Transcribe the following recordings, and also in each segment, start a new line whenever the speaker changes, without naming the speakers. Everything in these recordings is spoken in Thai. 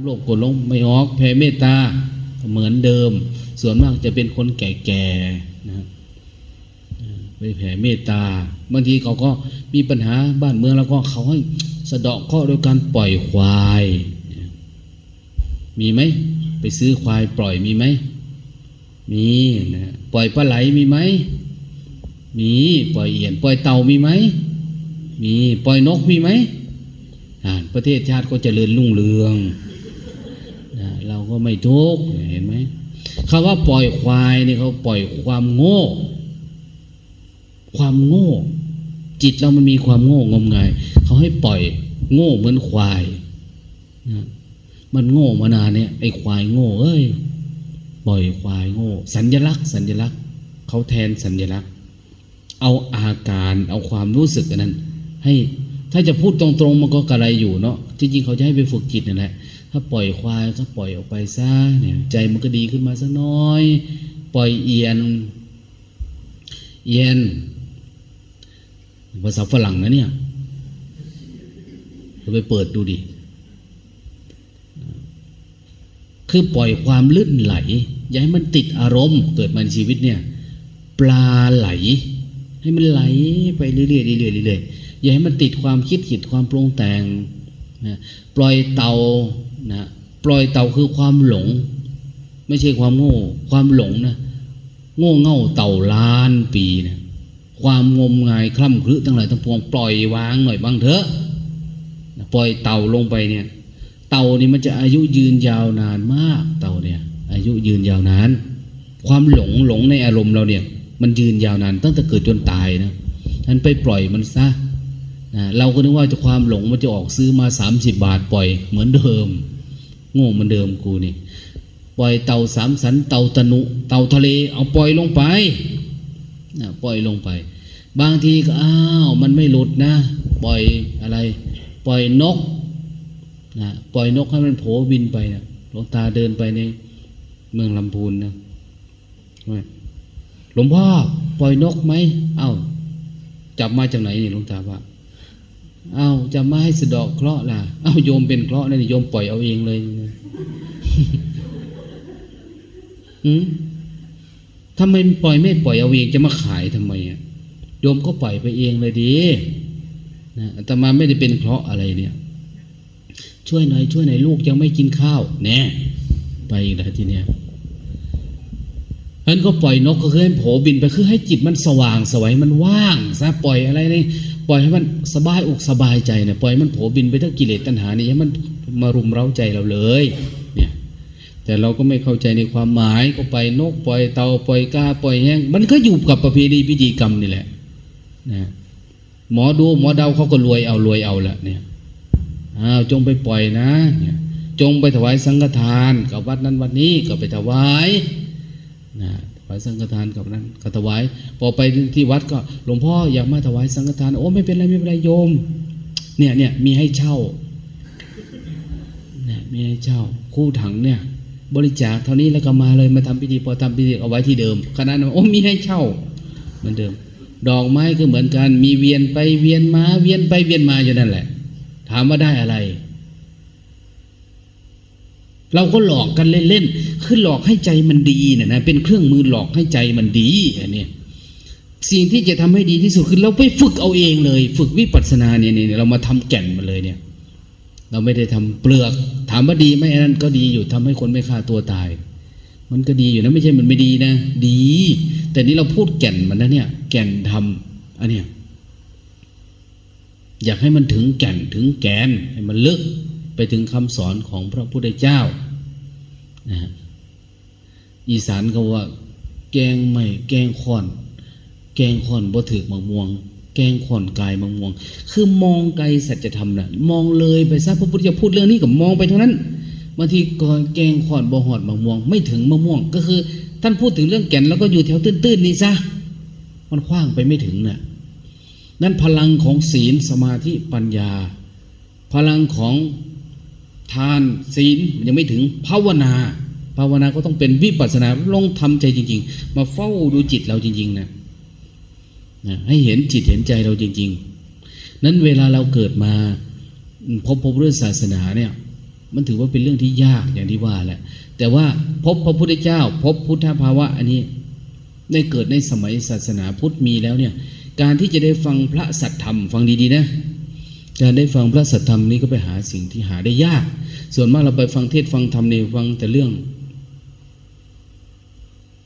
ความโลภโกรธหลงไม่ออกแผ่เมตตาเหมือนเดิม ส่วนมากจะเป็นคนแก่ๆนะไปแผ่เมตตาบางทีเขาก็มีปัญหาบ้านเมืองแล้วก็เขาให้สะเดาะเคราะห์โดยการปล่อยควาย มีไหมไปซื้อควายปล่อยมีไหมมีนะปล่อยปลาไหลมีไหมมีปล่อยเอียน ปล่อยเต่ามีไหมมีปล่อยนกมีไหมประเทศชาติก็เจริญรุ่งเรือง ก็ไม่ทุกข์เห็นไหมคำว่าปล่อยควายนี่เขาปล่อยความโง่ ความโง่ จิตเรามันมีความโง่งมงายเขาให้ปล่อยโง่เหมือนควายนะมันโง่มานานเนี่ยไอ้ควายโง่เอ้ยปล่อยควายโง่ สัญลักษณ์ สัญลักษณ์เขาแทนสัญลักษณ์ เอาอาการเอาความรู้สึกนนั้น ให้ถ้าจะพูดตรงๆมันก็กระไรอยู่เนาะจริงๆเขาจะให้ไปฝึกจิตนั่นแหละ ถ้าปล่อยควายก็ปล่อยออกไปซะเนี่ย ใจมันก็ดีขึ้นมาสักน้อย ปล่อยเอียน เอียนภาษาฝรั่งนะเนี่ยเราไปเปิดดูดิ คือปล่อยความลื่นไหล อย่าให้มันติดอารมณ์เกิดมาในชีวิตเนี่ย ปลาไหล ให้มันไหลไปเรื่อยๆเรื่อยๆเรื่อยๆอย่าให้มันติดความคิดขิดความปรุงแต่งนะปล่อยเตา นะปล่อยเต่าคือความหลง ไม่ใช่ความโง่ ความหลงนะโง่เง่าเต่าล้านปีนะความงมงายคล่ำครึทั้งหลายทั้งปวงปล่อยวางหน่อยบ้างเถอะปล่อยเต่าลงไปเนี่ย เต่านี่มันจะอายุยืนยาวนานมาก เต่าเนี่ย อายุยืนยาวนาน ความหลงหลงในอารมณ์เราเนี่ย มันยืนยาวนานตั้งแต่เกิดจนตายนะท่านไปปล่อยมันซะนะเราก็นึกว่าจะความหลงมันจะออกซื้อมาสามสิบบาทปล่อยเหมือนเดิม โง่เหมือนเดิมกูนี่ ปล่อยเต่าสามสัน เต่าตะนุ เต่าทะเล เอาปล่อยลงไปนะปล่อยลงไป บางทีก็อ้าวมันไม่หลุดนะ ปล่อยอะไร ปล่อยนกนะปล่อยนกให้มันโผบินไปนะหลวงตาเดินไปในเมืองลำพูนนะหลวงพ่อปล่อยนกไหมเอา้า จับมาจากไหนนี่หลวงตาว่าเอา้าจะมาให้สะดอกเคราะห์ล่ะ เอา้าโยมเป็นเคราะห์นะนี่โยมปล่อยเอาเองเลย ทำไมปล่อยไม่ปล่อยเอาเองจะมาขายทำไมอะโยมก็ปล่อยไปเองเลยดีนะแต่มาไม่ได้เป็นเคราะห์อะไรเนี่ย ช่วยหน่อยช่วยหน่อยลูกยังไม่กินข้าวแน่ไปอีกแล้วทีเนี้ยนั้นก็ปล่อยนกก็คือให้โผบินไปคือให้จิตมันสว่างสวัยมันว่างซะปล่อยอะไรนี่ปล่อยให้มันสบายอกสบายใจเนี่ยปล่อยมันโผบินไปทั้งกิเลสตัณหานี่ให้มันมารุมเร้าใจเราเลย แต่เราก็ไม่เข้าใจในความหมายก็ไปนกปล่อยเตาปล่อยกาปล่อยแห้งมันก็อยู่กับประเพณีพิธีกรรมนี่แหละนะหมอดูหมอเดาเขาก็รวยเอารวยเอาละเนี่ยอ้าวจงไปปล่อยนะเนี่ยจงไปถวายสังฆทานกับวัดนั้นวัดนี้ก็ไปถวายนะถวายสังฆทานกับนั้นก็ถวาย พอไปที่วัดก็หลวงพ่ออยากมาถวายสังฆทานโอ้ไม่เป็นไรไม่เป็นไรโยม เนี่ยเนี่ยมีให้เช่าเนี่ยมีให้เช่า คู่ถังเนี่ย บริจาคเท่านี้แล้วก็มาเลยมาทำพิธีพอทำพิธีเอาไว้ที่เดิมคณะนั้นโอ้มีให้เช่าเหมือนเดิม ดอกไม้ก็เหมือนกัน มีเวียนไปเวียนมาเวียนไปเวียนมาอยู่นั่นแหละ ถามว่าได้อะไร เราก็หลอกกันเล่นๆคือหลอกให้ใจมันดีนะนะเป็นเครื่องมือหลอกให้ใจมันดีอันนี้สิ่งที่จะทำให้ดีที่สุดคือเราไปฝึกเอาเองเลย ฝึกวิปัสสนาเนี่ยเนี่ยเรามาทำแก่นมาเลยเนี่ย เราไม่ได้ทำเปลือก ถามว่าดีไหมอันนั้นก็ดีอยู่ทำให้คนไม่ฆ่าตัวตาย มันก็ดีอยู่นะไม่ใช่มันไม่ดีนะ ดี แต่นี้เราพูดแก่นมันนะเนี่ย แก่นทำอันเนี้ยอยากให้มันถึงแก่นถึงแกนให้มันลึกไปถึงคำสอนของพระพุทธเจ้านะอีสานก็ว่า แกงไม่แกงขอน แกงขอนบ่ถือมะม่วง แกงขอนกายมะม่วงคือมองไกลสัจธรรมนะมองเลยไปซะพระพุทธเจ้าพูดเรื่องนี้กับมองไปเท่านั้นบางทีก่อนแกงขอนบ่หอดมะม่วงไม่ถึงมะม่วง ก็คือ ท่านพูดถึงเรื่องแก่นแล้วก็อยู่แถวตื้นๆนี่ซะมันคว้างไปไม่ถึงนะ่ะนั่นพลังของศีลสมาธิปัญญา พลังของทานศีลยังไม่ถึงภาวนา ภาวนาก็ต้องเป็นวิปัสสนาลงทำใจจริง ๆ มาเฝ้าดูจิตเราจริง ๆ นะนะ ให้เห็นจิตเห็นใจเราจริง ๆ นั้นเวลาเราเกิดมาพบพบเรื่องศาสนาเนี่ย มันถือว่าเป็นเรื่องที่ยากอย่างที่ว่าแหละ แต่ว่าพบพระพุทธเจ้า พบพุทธภาวะ อันนี้ได้เกิดในสมัยศาสนาพุทธมีแล้วเนี่ย การที่จะได้ฟังพระสัทธรรม ฟังดีๆนะการได้ฟังพระสัทธรรมนี้ก็ไปหาสิ่งที่หาได้ยาก ส่วนมากเราไปฟังเทศฟังธรรมเนี่ยฟังแต่เรื่อง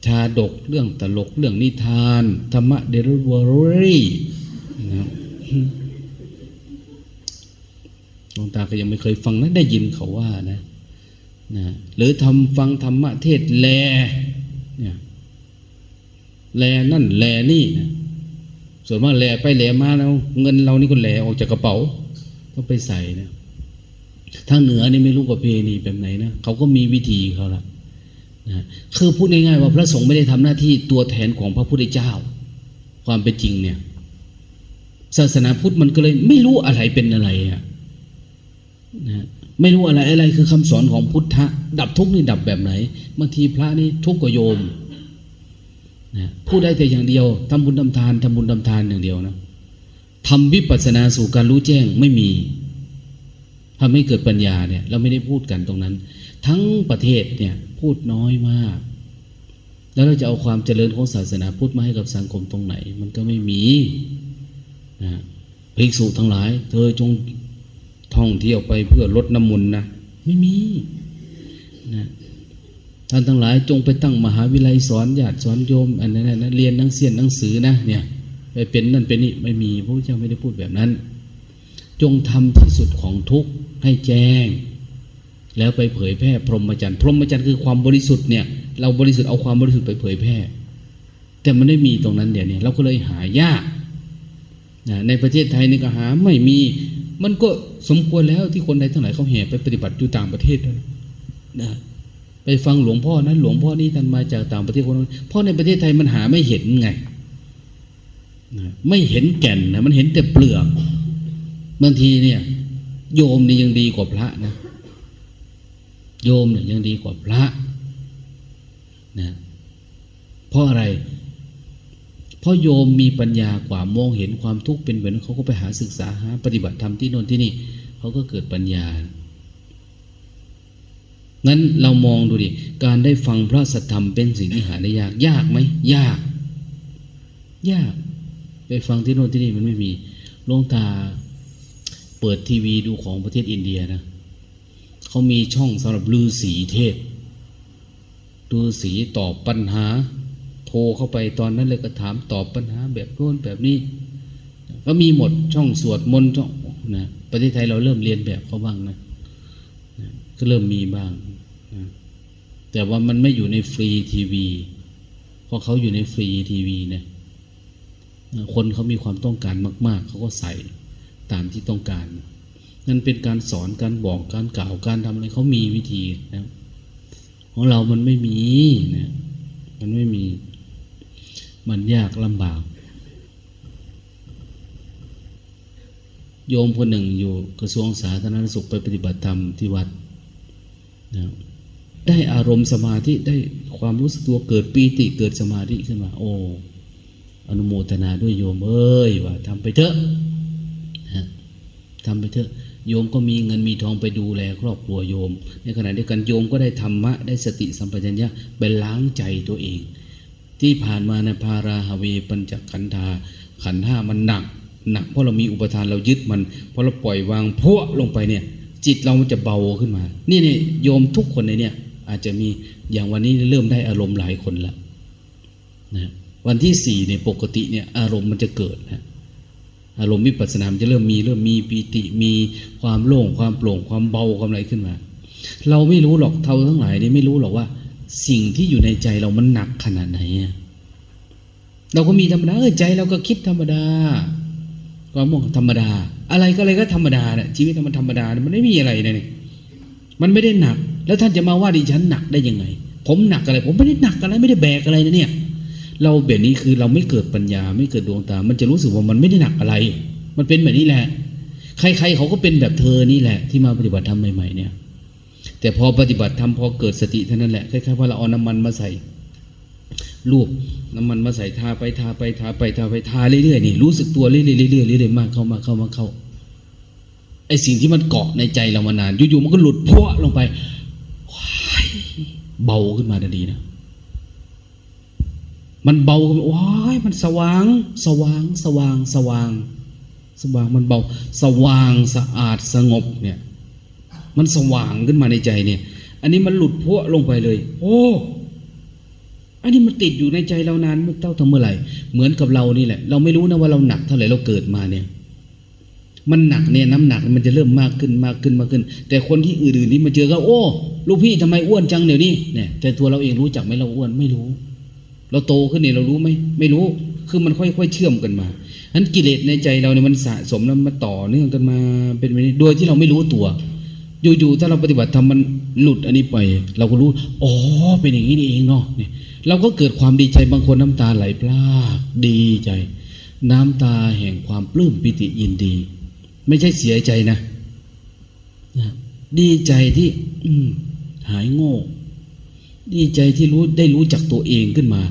ชาดกเรื่องตลกเรื่องนิทาน ธรรมะเดลิเวอรี่นะครับหลวงตาก็ยังไม่เคยฟังนะได้ยินเขาว่านะนะหรือทำฟังธรรมะเทศแลเนี่ยแลนั่นแลนี่นะส่วนมากแลไปแลมาแล้ว เงินเรานี่ก็แลออกจากกระเป๋าต้องไปใส่นะทางเหนือนี่ไม่รู้ประเพณีแบบไหนนะเขาก็มีวิธีเขาละ นะคือพูดง่ายๆว่าพระสงฆ์ไม่ได้ทำหน้าที่ตัวแทนของพระพุทธเจ้า ความเป็นจริงเนี่ย ศาสนาพุทธมันก็เลยไม่รู้อะไรเป็นอะไรอะนะไม่รู้อะไรอะไรคือคำสอนของพุทธะ ดับทุกข์นี่ดับแบบไหนบางทีพระนี่ทุกข์กว่าโยมนะพูดได้แต่อย่างเดียวทำบุญทำทานทำบุญทำทานอย่างเดียวนะทำวิปัสสนาสู่การรู้แจ้งไม่มีทำให้เกิดปัญญาเนี่ย เราไม่ได้พูดกันตรงนั้น ทั้งประเทศเนี่ย พูดน้อยมาก แล้วเราจะเอาความเจริญของศาสนาพุทธมาให้กับสังคมตรงไหน มันก็ไม่มีนะภิกษุทั้งหลาย เธอจงท่องเที่ยวไปเพื่อลดน้ำมนต์นะไม่มีนะท่านทั้งหลายจงไปตั้งมหาวิทยาลัยสอนญาติสอนโยมอันนั้นนะเรียนหนังเสียนหนังสือนะเนี่ยไปเป็นนั่นเป็นนี่ไม่มีพระพุทธเจ้าไม่ได้พูดแบบนั้น จงทำที่สุดของทุกข์ให้แจ้ง แล้วไปเผยแพร่พรหมจรรย์พรหมจรรย์คือความบริสุทธิ์เนี่ย เราบริสุทธิ์เอาความบริสุทธิ์ไปเผยแพร่ แต่มันไม่มีตรงนั้นเดี๋ยวนี้เราก็เลยหายากนะในประเทศไทยนี่ก็หาไม่มี มันก็สมควรแล้วที่คนใดทั้งหลายเขาแห่ไปปฏิบัติอยู่ต่างประเทศนะไปฟังหลวงพ่อนั้นหลวงพ่อนี่ท่านมาจากต่างประเทศคนนั้นเพราะในประเทศไทยมันหาไม่เห็นไงนะไม่เห็นแก่นนะมันเห็นแต่เปลือกบางทีเนี่ย โยมนี่ยังดีกว่าพระนะ โยมเนี่ยยังดีกว่าพระนะเพราะอะไร เพราะโยมมีปัญญากว่ามองเห็นความทุกข์เป็นแบบนั้นเขาก็ไปหาศึกษาหา ปฏิบัติธรรมที่โน่นที่นี่เขาก็เกิดปัญญางั้นเรามองดูดิ การได้ฟังพระสัทธรรมเป็นสิ่งที่หาได้ยาก ยากไหม ยาก ยาก ไปฟังที่โน่นที่นี่มันไม่มีลงตาเปิดทีวีดูของประเทศอินเดียนะ เขามีช่องสำหรับลือสีเทศลือสีตอบปัญหา โทรเข้าไปตอนนั้นเลยก็ถามตอบปัญหาแบบโน้นแบบนี้ ก็มีหมดช่องสวดมนต์ช่องนะประเทศไทยเราเริ่มเรียนแบบเขาบ้างนะก็เริ่มมีบ้างนะแต่ว่ามันไม่อยู่ในฟรีทีวีเพราะเขาอยู่ในฟรีทีวีเนี่ยคนเขามีความต้องการมาก ๆ เขาก็ใส่ตามที่ต้องการ นั่นเป็นการสอนการบอกการกล่าวการทำอะไรเขามีวิธีนะของเรามันไม่มีนะมันไม่มี มันยากลำบาก โยมคนหนึ่งอยู่กระทรวงสาธารณสุขไปปฏิบัติธรรมที่วัดนะได้อารมณ์สมาธิได้ความรู้สึกตัวเกิดปีติเกิดสมาธิขึ้นมา โอ้อนุโมทนาด้วยโยมเอ้ยว่าทำไปเถอะนะทำไปเถอะ โยมก็มีเงินมีทองไปดูแลครอบครัวโยม ในขณะเดียวกันโยมก็ได้ธรรมะได้สติสัมปชัญญะไปล้างใจตัวเอง ที่ผ่านมาในพาราฮาเวปัญจขันธา ขันธ์ห้ามันหนัก หนักเพราะเรามีอุปทานเรายึดมันพอเราปล่อยวางพวลงไปเนี่ย จิตเรามันจะเบาขึ้นมา นี่นี่โยมทุกคนในเนี่ยอาจจะมีอย่างวันนี้เริ่มได้อารมณ์หลายคนแล้วนะวันที่สี่เนี่ยปกติเนี่ยอารมณ์มันจะเกิดนะ อารมณ์วิปัสสนามจะเริ่มมีเริ่มมีปีติมีความโล่งความโปร่งความเบาความอะไรขึ้นมา เราไม่รู้หรอกเท่าทั้งหลายนี่ไม่รู้หรอกว่า สิ่งที่อยู่ในใจเรามันหนักขนาดไหนเราก็มีธรรมดาเออใจเราก็คิดธรรมดาความมองธรรมดา อะไรก็อะไรก็ธรรมดาเนี่ยชีวิตมันธรรมดา มันไม่มีอะไรเลยเนี่ยมันไม่ได้หนัก แล้วท่านจะมาว่าดิฉันหนักได้ยังไง ผมหนักอะไร ผมไม่ได้หนักอะไรไม่ได้แบกอะไรนะเนี่ย เราแบบนี้คือเราไม่เกิดปัญญาไม่เกิดดวงตา มันจะรู้สึกว่ามันไม่ได้หนักอะไร มันเป็นแบบนี้แหละ ใครๆเขาก็เป็นแบบเธอนี่แหละ ที่มาปฏิบัติธรรมใหม่ๆเนี่ย แต่พอปฏิบัติธรรมพอเกิดสติเท่านั้นแหละคล้ายๆว่าเราเอาน้ำมันมาใส่ลูบน้ำมันมาใส่ทาไปทาไปทาไปทาไปทาเรื่อยๆนี่รู้สึกตัวเรื่อยๆเรื่อยๆเรื่อยๆมากเข้ามาเข้ามาเข้าไอสิ่งที่มันเกาะในใจเรามานานอยู่ๆมันก็หลุดพรวลงไปเบาขึ้นมาทันทีนะ มันเบาว้าว้ายมันสว่าง สว่าง สว่าง สว่าง สว่างมันเบา สว่างสะอาดสงบเนี่ย มันสว่างขึ้นมาในใจเนี่ย อันนี้มันหลุดพวลงไปเลย โอ้อันนี้มันติดอยู่ในใจเรานานเมื่อเต้าทำเมื่อไหร่ เหมือนกับเรานี่แหละ เราไม่รู้นะว่าเราหนักเท่าไหร่เราเกิดมาเนี่ย มันหนักเนี่ยน้ำหนักมันจะเริ่มมากขึ้นมากขึ้นมากขึ้น แต่คนที่อื่นๆนี่มาเจอก็โอ้ ลูกพี่ทำไมอ้วนจังเดี๋ยวนี้เนี่ย แต่ตัวเราเองรู้จักไหมเราอ้วนไม่รู้ เราโตขึ้นเนี่ยเรารู้ไหมไม่รู้ คือมันค่อยๆเชื่อมกันมาฉะนั้นกิเลสในใจเราเนี่ยมันสะสมแล้วมันต่อเนื่องกันมาเป็นไปโดยที่เราไม่รู้ตัว อยู่ๆถ้าเราปฏิบัติทำมันหลุดอันนี้ไป เราก็รู้อ๋อเป็นอย่างนี้นี่เองเนาะเนี่ยเราก็เกิดความดีใจบางคนน้ำตาไหลพลากดีใจ น้ำตาแห่งความปลื้มปิติยินดี ไม่ใช่เสียใจนะนะดีใจที่ อืหายโง่ ดีใจที่รู้ได้รู้จักตัวเองขึ้นมา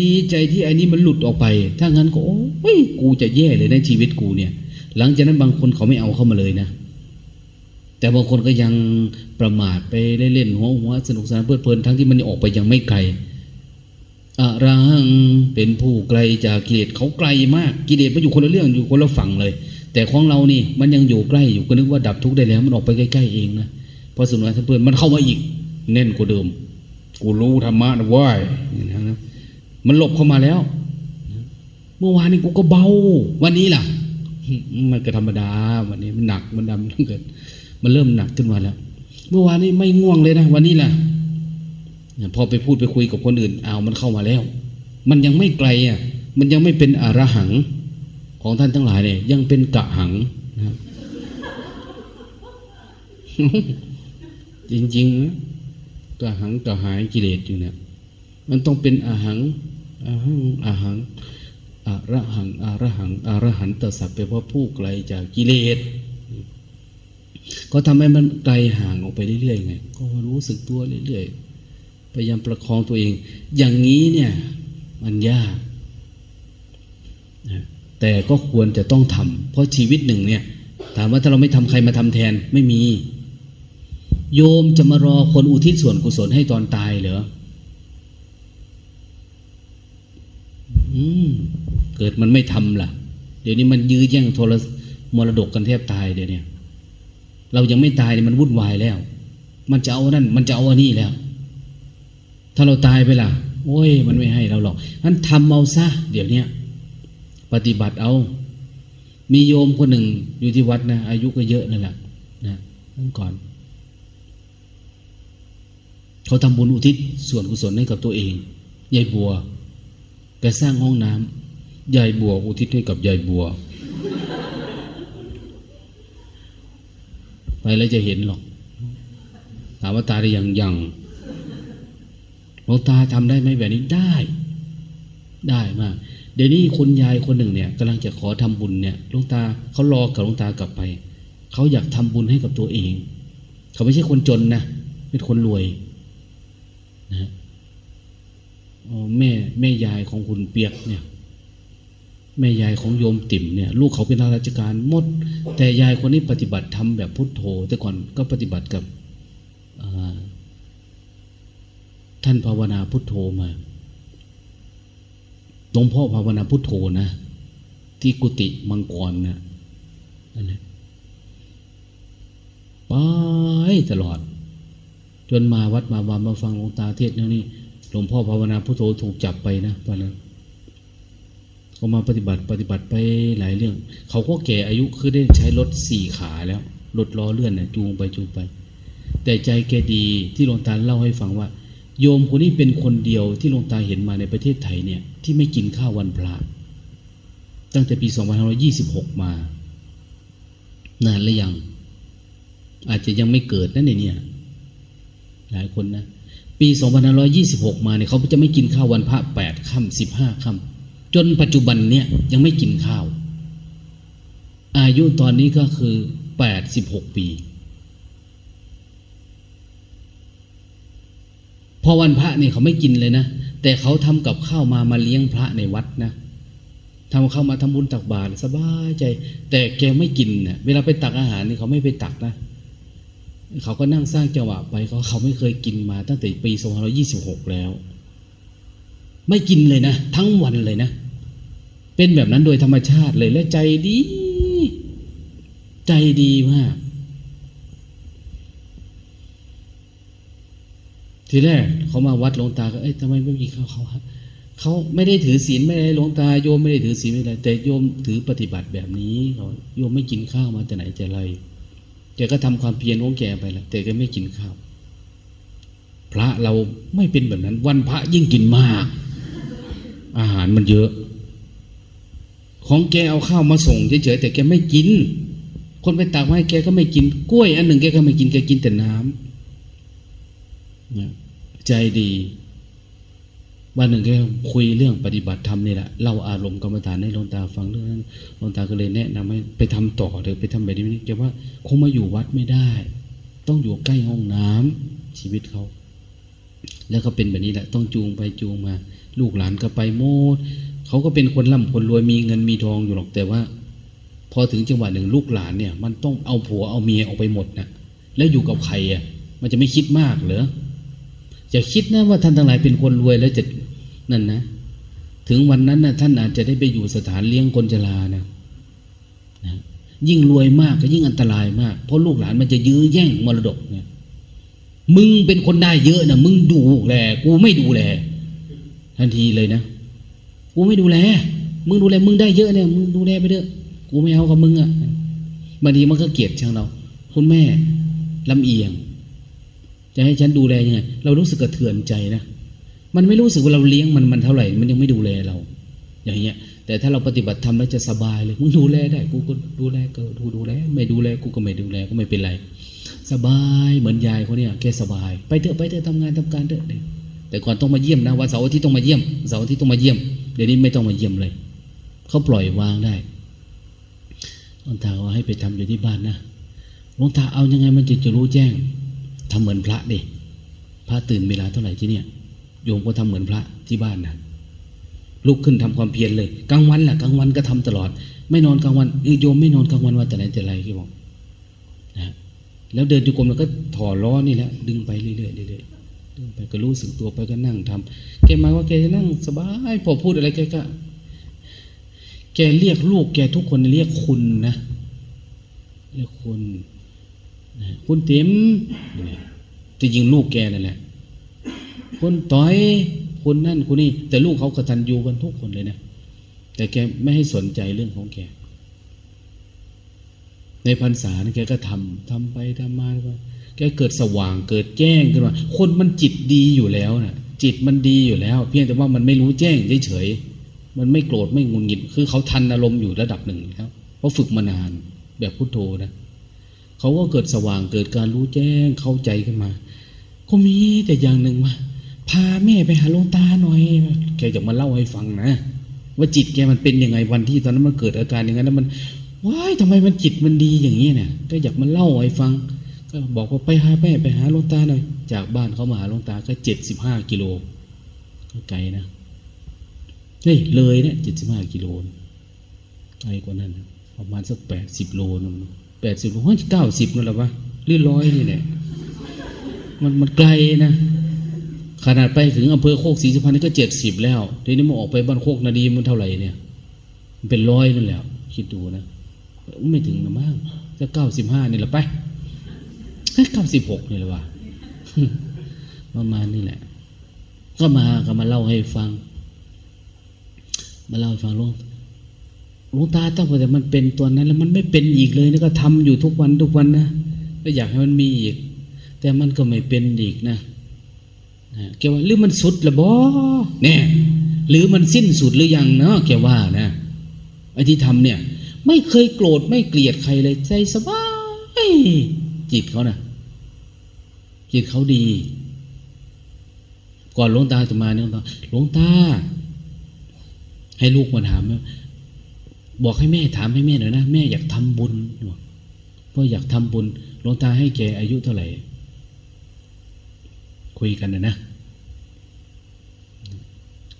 ดีใจที่ไอ้นี้มันหลุดออกไป ถ้างั้นก็โอ้ยกูจะแย่เลยในชีวิตกูเนี่ย หลังจากนั้นบางคนเขาไม่เอาเข้ามาเลยนะ แต่บางคนก็ยังประมาทไปเล่นๆหัวหัวสนุกสนานเพลิดเพลินทั้งที่มันออกไปยังไม่ไกลอะรังเป็นผู้ไกลจากกิเลสเขาไกลมากกิเลสมันอยู่คนละเรื่องอยู่คนละฝั่งเลย แต่ของเรานี่มันยังอยู่ใกล้อยู่ก็นึกว่าดับทุกข์ได้แล้ว มันออกไปใกล้ๆเองนะพอสนุกสนานเพลินมันเข้ามาอีกแน่นกว่าเดิม กูรู้ธรรมะนะว้ยอย่างนั้นนะ มันหลบเข้ามาแล้ว เมื่อวานนี้กูก็เบา วันนี้ล่ะ มันก็ธรรมดา วันนี้มันหนักมันดำต้องเกิด มันเริ่มหนักขึ้นมาแล้ว เมื่อวานนี้ไม่ง่วงเลยนะวันนี้ล่ะพอไปพูดไปคุยกับคนอื่นเอามันเข้ามาแล้ว มันยังไม่ไกลอะ มันยังไม่เป็นอรหังของท่านทั้งหลายเนี่ยยังเป็นกะหังนะจริงๆนะกะหังกะหายกิเลสอยู่เนี่ย มันต้องเป็นอาหัง อาหังอาหังอาระหังอาระหังอารหันตสัพแปลว่าผู้ไกลจากกิเลสก็ทำให้มันไกลห่างออกไปเรื่อยๆไงก็รู้สึกตัวเรื่อยๆพยายามประคองตัวเอง อย่างนี้เนี่ย มันยากแต่ก็ควรจะต้องทำเพราะชีวิตหนึ่งเนี่ย ถามว่าถ้าเราไม่ทำใครมาทำแทนไม่มี โยมจะมารอคนอุทิศส่วนกุศลให้ตอนตายเหรอ อืมเกิดมันไม่ทำล่ะ เดี๋ยวนี้มันยื้อแย่งโทรมรดกกันแทบตายเดี๋ยวนี้เรายังไม่ตายเนี่ยมันวุ่นวายแล้ว มันจะเอานั่น มันจะเอาอันนี้แล้ว ถ้าเราตายไปล่ะ โอ้ย มันไม่ให้เราหรอกนั้นทำเอาซะเดี๋ยวเนี้ยปฏิบัติเอา มีโยมคนหนึ่งอยู่ที่วัดนะอายุก็เยอะนั่นแหละนะนั่นก่อนเขาทำบุญอุทิศส่วนกุศลให้กับตัวเองยายบัว แกสร้างห้องน้ำยายบัวอุทิศให้กับยายบัว ไปแล้วจะเห็นหรอก ถามว่าตาได้ยังยังหลวงตาทำได้ไหมแบบนี้ได้ ได้มากเดี๋ยวนี้คนยายคนหนึ่งเนี่ยกำลังจะขอทำบุญเนี่ยหลวงตาเขารอกับหลวงตากลับไปเขาอยากทำบุญให้กับตัวเอง เขาไม่ใช่คนจนนะเป็นคนรวยนะ แม่แม่ยายของคุณเปียกเนี่ย แม่ยายของโยมติ่มเนี่ย ลูกเขาเป็นราชการหมด แต่ยายคนนี้ปฏิบัติทำแบบพุทโธ แต่ก่อนก็ปฏิบัติกับท่านภาวนาพุทโธมาหลวงพ่อภาวนาพุทโธนะ ที่กุฏิมังกรนะนั่นแหละไปตลอด จนมาวัดมาวามาฟังหลวงตาเทศน์นี่ หลวงพ่อภาวนาพุทโธถูกจับไปนะตอนนั้นก็มาปฏิบัติปฏิบัติไปหลายเรื่อง เขาก็แก่อายุคือได้ใช้รถสี่ขาแล้วรถล้อเลื่อนเนี่ยจูงไปจูงไป แต่ใจแกดีที่หลวงตาเล่าให้ฟังว่า โยมคนนี้เป็นคนเดียวที่หลวงตาเห็นมาในประเทศไทยเนี่ย ที่ไม่กินข้าววันพระตั้งแต่ปี2526 มานานหรือยัง อาจจะยังไม่เกิดนั่นเนี่ย หลายคนนะ ปี2526 มาเนี่ยเขาจะไม่กินข้าววันพระแปดค่ำสิบห้าค่ำจนปัจจุบันเนี่ยยังไม่กินข้าว อายุตอนนี้ก็คือแปดสิบหกปี พอวันพระเนี่ยเขาไม่กินเลยนะ แต่เขาทำกับข้าวมามาเลี้ยงพระในวัดนะทำข้าวมาทำบุญตักบาตรสบายใจ แต่แกไม่กินเนะ่ยเวลาไปตักอาหารนี่เขาไม่ไปตักนะ เขาก็นั่งสร้างจังหวะไปเขาเขาไม่เคยกินมาตั้งแต่ปีสองพันยี่สิบหกแล้ว ไม่กินเลยนะ ทั้งวันเลยนะ เป็นแบบนั้นโดยธรรมชาติเลยและใจดี ใจดีมาก ทีแรกเขามาวัดหลวงตาก็เอ้ยทำไมไม่มีข้าวเขาเขาไม่ได้ถือศีลไม่ได้หลวงตาโยมไม่ได้ถือศีลไม่ได้แต่โยมถือปฏิบัติแบบนี้เขาโยมไม่กินข้าวมาแต่ไหนแต่ไร กก็ทำความเพียรของแกไปแล้วแต่แกไม่กินข้าว พระเราไม่เป็นแบบนั้น วันพระยิ่งกินมาก อาหารมันเยอะ ของแกเอาข้าวมาส่งเฉยๆแต่แกไม่กิน คนไปตักมาให้แกก็ไม่กิน กล้วยอันหนึ่งแกก็ไม่กินแกกินแต่น้ำใจดี วันหนึ่งแกคุยเรื่องปฏิบัติธรรมนี่แหละเล่าอารมณ์กรรมฐานให้หลวงตาฟังเรื่องนั้นหลวงตาก็เลยแนะนำให้ไปทำต่อเถอะไปทำแบบนี้แกว่าคงมาอยู่วัดไม่ได้ ต้องอยู่ใกล้ห้องน้ำชีวิตเขา แล้วก็เป็นแบบนี้แหละ ต้องจูงไปจูงมา ลูกหลานก็ไปโมดเขาก็เป็นคนร่ำคนรวยมีเงินมีทองอยู่หรอกแต่ว่า พอถึงจังหวะหนึ่งลูกหลานเนี่ย มันต้องเอาผัวเอาเมียออกไปหมดนะแล้วอยู่กับใครอะมันจะไม่คิดมากเหรอจะคิดนะว่าท่านทั้งหลายเป็นคนรวยแล้วจะ นั่นนะ ถึงวันนั้นนะท่านอาจจะได้ไปอยู่สถานเลี้ยงคนชรานะนะยิ่งรวยมากก็ยิ่งอันตรายมาก เพราะลูกหลานมันจะยื้อแย่งมรดกเนี่ย มึงเป็นคนได้เยอะนะมึงดูแลกูไม่ดูแล ทันทีเลยนะ กูไม่ดูแล มึงดูแลมึงได้เยอะเนี่ย มึงดูแลไปเถอะ กูไม่เอากับมึงอะ่ะบางทีมันก็เกลียดช่างเรา คุณแม่ลำเอียง จะให้ฉันดูแลยังไง เรารู้สึกกระเทือนใจนะ มันไม่รู้สึกว่าเราเลี้ยงมันมันเท่าไหร่ มันยังไม่ดูแลเรา อย่างเงี้ย แต่ถ้าเราปฏิบัติทำแล้วจะสบายเลยมึงดูแลได้กูก็ดูแลก็ดูดูแลไม่ดูแลกูก็ไม่ดูแลก็ไม่เป็นไร สบายเหมือนยายเขาเนี่ยแกสบาย ไปเถอะไปเถอะทำงานทำการเถอะแต่ก่อนต้องมาเยี่ยมนะวันเสาร์อาทิตย์ต้องมาเยี่ยมเสาร์อาทิตย์ต้องมาเยี่ยมเดี๋ยวนี้ไม่ต้องมาเยี่ยมเลยเขาปล่อยวางได้หลวงตาว่าให้ไปทำอยู่ที่บ้านนะหลวงตาเอายังไงมันจะจะรู้แจ้งทำเหมือนพระดิพระตื่นเวลาเท่าไหร่ที่เนี่ย โยมก็ทำเหมือนพระที่บ้านนะลุกขึ้นทำความเพียรเลยกลางวันแหละกลางวันก็ทำตลอด ไม่นอนกลางวันเออโยมไม่นอนกลางวันว่าแต่ไหนแต่ไรที่บอกนะแล้วเดินจุกรมแล้วก็ถอดล้อนี่แหละดึงไปเรื่อยๆเรื่อยๆดึงไปก็รู้สึกตัวไปก็นั่งทำแกมาว่าแกจะนั่งสบายพอพูดอะไรแกก็ แกเรียกลูกแกทุกคนเรียกคุณนะเรียกคุณคุณเต็มจะยิงลูกแกนั่นแหละ คนต่อยคนนั่นคนนี้ แต่ลูกเขากระตันยูกันทุกคนเลยนะแต่แกไม่ให้สนใจเรื่องของแก ในพรรษาแกก็ทำทำไปทำมาแกเกิดสว่างเกิดแจ้งขึ้นมาคนมันจิตดีอยู่แล้วนะ่ะ จิตมันดีอยู่แล้ว เพียงแต่ว่ามันไม่รู้แจ้งเฉยๆมันไม่โกรธไม่งุนงิดคือเขาทันอารมณ์อยู่ระดับหนึ่งครับเพราะฝึกมานานแบบพุโทโธนะเขาก็เกิดสว่างเกิดการรู้แจ้งเข้าใจขึ้นมาก็มีแต่อย่างหนึ่งว่า พาแม่ไปหาหลวงตาหน่อย แกจะมาเล่าให้ฟังนะ ว่าจิตแกมันเป็นยังไงวันที่ตอนนั้นมันเกิดอาการอย่างนั้นแล้วมันว้ายทำไมมันจิตมันดีอย่างนี้เนี่ยก็อยากมาเล่าให้ฟัง ก็บอกว่าไปหาแม่ไปหาหลวงตาหน่อย จากบ้านเขามาหาหลวงตาก็เจ็ดสิบห้ากิโลก็ไกลนะเฮ้ยเลยเนี่ยเจ็ดสิบห้ากิโลไกลกว่านั้นประมาณสักแปดสิบโลนึงแปดสิบโลเก้าสิบนั่นแหละวะหรือร้อยนี่แหละมันมันไกลนะ ขนาดไปถึงอำเภอโคกศรีสุพรรณก็เจ็ดสิบแล้ว ทีนี้มันออกไปบ้านโคกนาดีมันเท่าไหร่เนี่ย มันเป็นร้อยนั่นแหละคิดดูนะไม่ถึงนะมั้งจะเก้าสิบห้านี่แหละไปเก้าสิบหกนี่แหละวะประมาณนี่แหละ ก็มาก็มาเล่าให้ฟัง มาเล่าให้ฟังหลวงหลวงตาตั้งแต่มันเป็นตัวนั้น แล้วมันไม่เป็นอีกเลยนะก็ทำอยู่ทุกวันทุกวันนะก็อยากให้มันมีอีก แต่มันก็ไม่เป็นอีกนะ แกว่าหรือมันสุดละบอเนี่ยหรือมันสิ้นสุดหรือยังเนาะแกว่านะไอ้ที่ทำเนี่ย ไม่เคยโกรธไม่เกลียดใครเลยใจสบายจิตเขานะจิตเขาดี ก่อนหลวงตาจะมาเนี่ยหลวงตา ให้ลูกมาถามบอกให้แม่ถามให้แม่หน่อยนะ แม่อยากทำบุญเพราะอยากทำบุญหลวงตาให้แกอายุเท่าไหร่ คุยกันนะนะ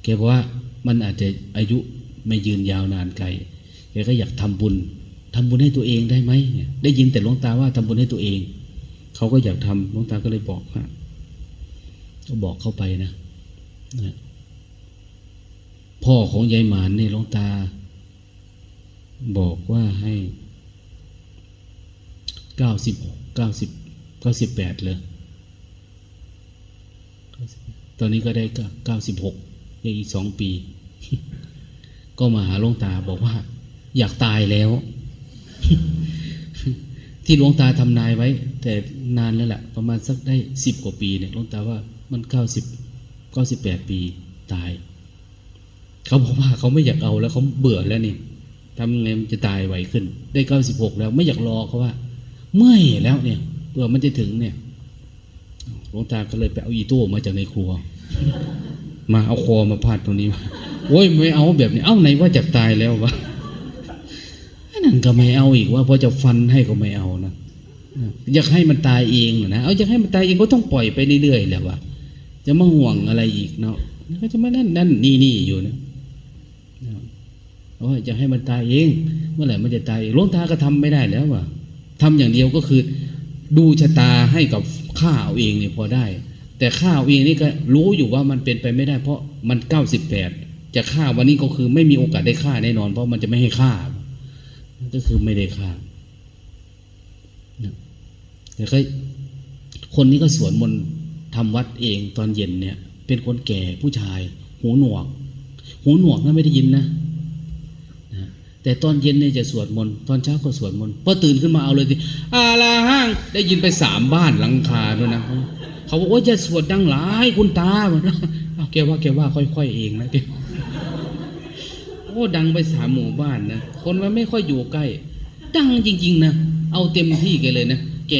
แกบอกว่ามันอาจจะอายุไม่ยืนยาวนานไกลแกก็อยากทำบุญทำบุญให้ตัวเองได้ไหมเนี่ย ได้ยินแต่หลวงตาว่าทำบุญให้ตัวเอง เขาก็อยากทำหลวงตาก็เลยบอกฮะก็บอกเข้าไปนะนะพ่อของยายหมานนี่หลวงตา บอกว่าให้เก้าสิบเก้าสิบเก้าสิบแปดเลย อนนี้ก็ได้เก้าสิบหกยังอีกสองปี ก็มาหาหลวงตาบอกว่า อยากตายแล้ว ที่หลวงตาทำนายไว้ แต่นานแล้วแหละประมาณสักได้สิบกว่าปีเนี่ยหลวงตาว่ามันเก้าสิบเก้าสิบแปดปีตาย เขาบอกว่าเขาไม่อยากเอาแล้วเขาเบื่อแล้วนี่ทำไงมันจะตายไวขึ้น ได้เก้าสิบหกแล้วไม่อยากรอเขาว่า เมื่อยแล้วเนี่ยเผื่อมันจะถึงเนี่ยหลวงตาก็เลยไปเอาอีโต้มาจากในครัว มาเอาคอมาพาดตรงนี้โอ้ยไม่เอาแบบนี้ เอ้าไหนว่าจะตายแล้ววะนั่นก็ไม่เอาอีกว่าพอจะฟันให้ก็ไม่เอานะอยากให้มันตายเองนะเอาอยากให้มันตายเองก็ต้องปล่อยไปเรื่อยๆแหละวะจะมาห่วงอะไรอีกเนาะก็จะมานั่นนั่นนี่นี่อยู่นะโอ้ยจะให้มันตายเอง เมื่อไหร่มันจะตายหลวงตาก็ทำไม่ได้แล้ววะทำอย่างเดียวก็คือ ดูชะตาให้กับข้าเอาเองเนี่ยพอได้ แต่ข้าเอาเองนี่ก็รู้อยู่ว่ามันเป็นไปไม่ได้ เพราะมันเก้าสิบแปดจะฆ่าวันนี้ก็คือไม่มีโอกาสได้ฆ่าแน่นอน เพราะมันจะไม่ให้ฆ่า ก็คือไม่ได้ฆ่าแต่ก็คนนี้ก็สวนมนต์ทำวัดเองตอนเย็นเนี่ย เป็นคนแก่ผู้ชาย หูหนวก หูหนวกนั้นไม่ได้ยินนะนะแต่ตอนเย็นเนี่ยจะสวดมนต์ตอนเช้าก็สวดมนต์พอตื่นขึ้นมาเอาเลยทีอาลาห้างได้ยินไปสามบ้านหลังคาด้วยนะ เขาบอกว่าจะสวดดังหลายคุณตาบอกนะเอาแกว่าแกว่าค่อยๆเองนะแกโอ้ดังไปสามหมู่บ้านนะคนมันไม่ค่อยอยู่ใกล้ ดังจริง ๆนะเอาเต็มที่แกเลยนะแก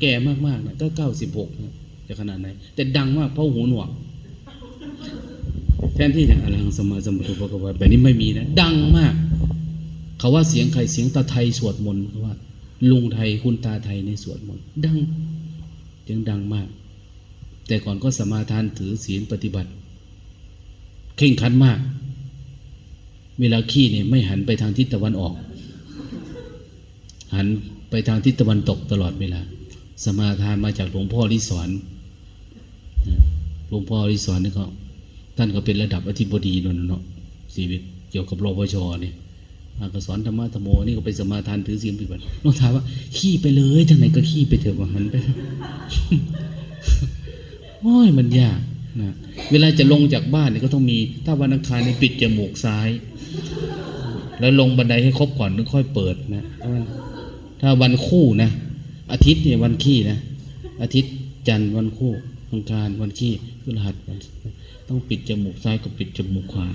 แกมากๆนะก็เก้าสิบหกนะจะขนาดไหนแต่ดังมากเพราะหูหนวกแทนที่จะอลังสมาสมุทุปกวาแบบนี้ไม่มีนะ ดังมาก เขาว่าเสียงใครเสียงตาไทยสวดมนต์เขาว่า ลุงไทยคุณตาไทยในสวดมนต์ดังจึงดังมาก แต่ก่อนก็สมาทานถือศีลปฏิบัติ เข่งขันมาก เวลาขี้เนี่ยไม่หันไปทางทิศตะวันออก หันไปทางทิศตะวันตกตลอดเวลา สมาทานมาจากหลวงพ่อริสอนหลวงพ่อริสอนนี่ก็ท่านก็เป็นระดับอธิบดีนนเนาะชีวิตเกี่ยวกับรปชเนี่ยก็สอนธรรมะธรรมโมนี่ก็ไปสมาทานถือศีลปฏิบัติน้องถามว่า ขี้ไปเลยทางไหนก็ขี้ไปเถอะว่าหันไป โอ้ยมันยากนะเวลาจะลงจากบ้านเนี่ยก็ต้องมี ถ้าวันอังคารนี่ปิดจมูกซ้าย แล้วลงบันไดให้ครบก่อนถึงค่อยเปิดนะถ้าวันคู่นะอาทิตย์เนี่ยวันขี้นะอาทิตย์จันทร์วันคู่อังคารวันขี้พฤหัสต้องปิดจมูกซ้ายกับปิดจมูกขวา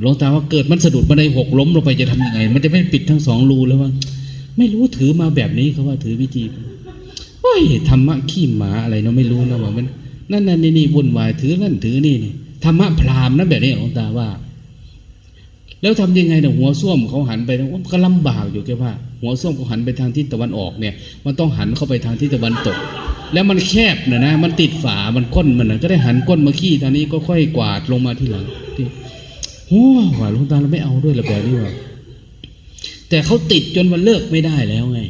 หลวงตาว่าเกิดมันสะดุดบันไดหกล้มลงไปจะทำยังไง มันจะไม่ปิดทั้งสองรูแล้วว่าไม่รู้ถือมาแบบนี้เขาว่าถือวิธีโอ้ยธรรมะขี้หมาอะไรเนาะไม่รู้นะว่ามัน นั่นนั่นนี่นี่วุ่นวายถือนั่นถือนี่นี่ธรรมะพราหมณ์นะแบบนี้หลวงตาว่า แล้วทำยังไงเนี่ยหัวส้วมเขาหันไปก็ลำบากอยู่แค่ว่า หัวส้วมเขาหันไปทางทิศตะวันออกเนี่ย มันต้องหันเข้าไปทางทิศตะวันตก แล้วมันแคบนะนะมันติดฝามันก้นมันนะก็ได้หันก้นมาขี้ทางนี้ก็ค่อยกวาดลงมาที่หลังที่โอ้ว่าหลวงตาเราไม่เอาด้วยละแบบนี้ว่าแต่เขาติดจนมันเลิกไม่ได้แล้วไง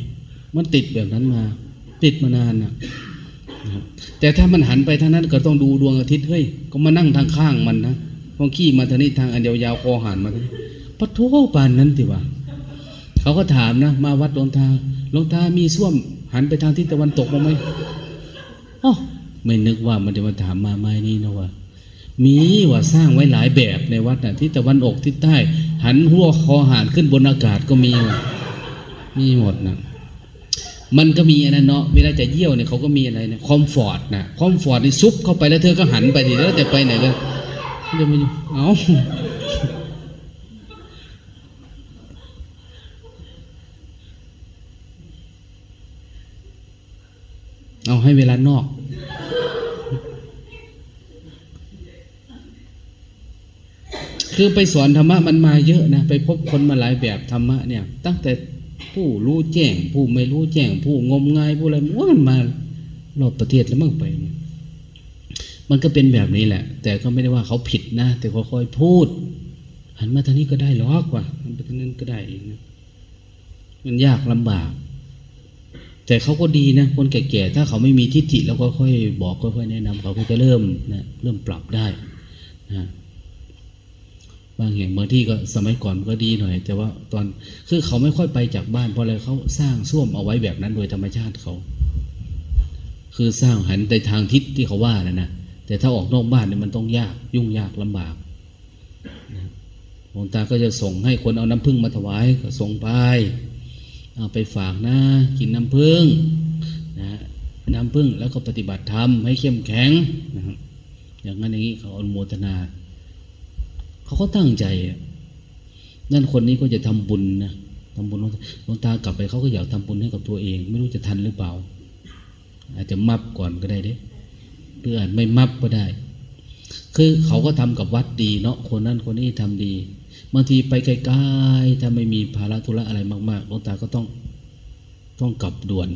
มันติดแบบนั้นมา ติดมานานนะ แต่ถ้ามันหันไปทางนั้นก็ต้องดูดวงอาทิตย์เฮ้ยก็มานั่งทางข้างมันนะพอขี้มาทางนี้ทางอันยาวๆคอหันมาปะโทปานนั้นติว่าเขาก็ถามนะ มาวัดหลวงตาหลวงตามีส้วม หันไปทางทิศตะวันตกมาไหมอ๋อไม่นึกว่ามันจะมาถามมาไม่นี่นะว่ามีว่าสร้างไว้หลายแบบในวัดนะ่ะทิศตะวันออกทิศใต้ หันหัวคอหันขึ้นบนอากาศก็มีว่ะมีหมดนะ มันก็มีอันนั้นเนาะเวลาจะเยี่ยวเนี่ยเขาก็มีอะไรนะคอมฟอร์ตนะคอมฟอร์ตนี่ซุปเข้าไปแล้วเธอก็หันไปทีแล้วจะไปไหนก็จะมาเอาเอาให้เวลานอกคือไปสอนธรรมะมันมาเยอะนะ ไปพบคนมาหลายแบบธรรมะเนี่ย ตั้งแต่ ผู้รู้แจ้ง ผู้ไม่รู้แจ้ง ผู้งมงายผู้อะไรว่ามันมารอบประเทศแล้วมั่งไปเนี่ยมันก็เป็นแบบนี้แหละ แต่ก็ไม่ได้ว่าเขาผิดนะ แต่ค่อยๆพูด หันมาทางนี้ก็ได้หรอกว่ะหันไปทางนั้นก็ได้เองนะมันยากลำบาก แต่เขาก็ดีนะ คนแก่ๆถ้าเขาไม่มีทิฏฐิแล้วก็ค่อยบอกค่อยๆแนะนำเขาก็จะเริ่มนะเริ่มปรับได้นะ บางแห่งบางที่ก็สมัยก่อนก็ดีหน่อย แต่ว่าตอนคือเขาไม่ค่อยไปจากบ้านเพราะอะไรเขาสร้างส้วมเอาไว้แบบนั้นโดยธรรมชาติเขา คือสร้างหันในทางทิศที่เขาว่านะนะแต่ถ้าออกนอกบ้านเนี่ยมันต้องยากยุ่งยากลำบากหลวงตาก็จะส่งให้คนเอาน้ำพึ่งมาถวายก็ส่งไป เอาไปฝากนะกินน้ำพึ่งนะน้ำพึ่งแล้วก็ปฏิบัติธรรมให้เข้มแข็งนะครับอย่างนั้นอย่างนี้เขาอนุโมทนา เขาก็ตั้งใจนั่นคนนี้ก็จะทำบุญนะทำบุญหลวงตากลับไปเขาก็อยากทำบุญให้กับตัวเอง ไม่รู้จะทันหรือเปล่า อาจจะมับก่อนก็ได้เด้หรืออาจไม่มับก็ได้ คือเขาก็ทำกับวัดดีเนาะคนนั้นคนนี้ทำดีบางทีไปไกลๆถ้าไม่มีภาระธุระอะไรมากๆหลวงตาก็ต้องต้องกลับด่วน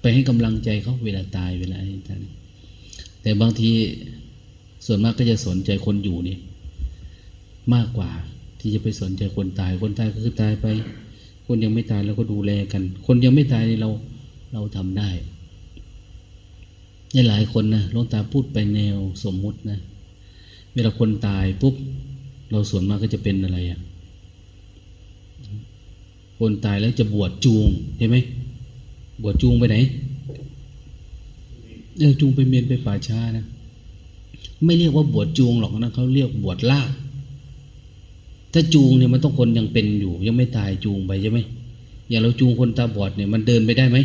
ไปให้กำลังใจเขาเวลาตายเวลาอะไรต่างแต่บางที ส่วนมากก็จะสนใจคนอยู่นี่มากกว่าที่จะไปสนใจคนตาย คนตายก็คือตายไป คนยังไม่ตายเราก็ดูแลกัน คนยังไม่ตายนี่เราเราทำได้ในหลายคนนะหลวงตาพูดไปแนวสมมุตินะเวลาคนตายปุ๊บเราส่วนมากก็จะเป็นอะไรอะ่ะคนตายแล้วจะบวชจูงเห็นไหมบวชจูงไปไหนเออจูงไปเมียนไปป่าช้านะ ไม่เรียกว่าบวชจูงหรอกนะเขาเรียกบวชลากถ้าจูงเนี่ยมันต้องคนยังเป็นอยู่ ยังไม่ตายจูงไปใช่ไหมอย่างเราจูงคนตาบอดเนี่ยมันเดินไปได้ไหม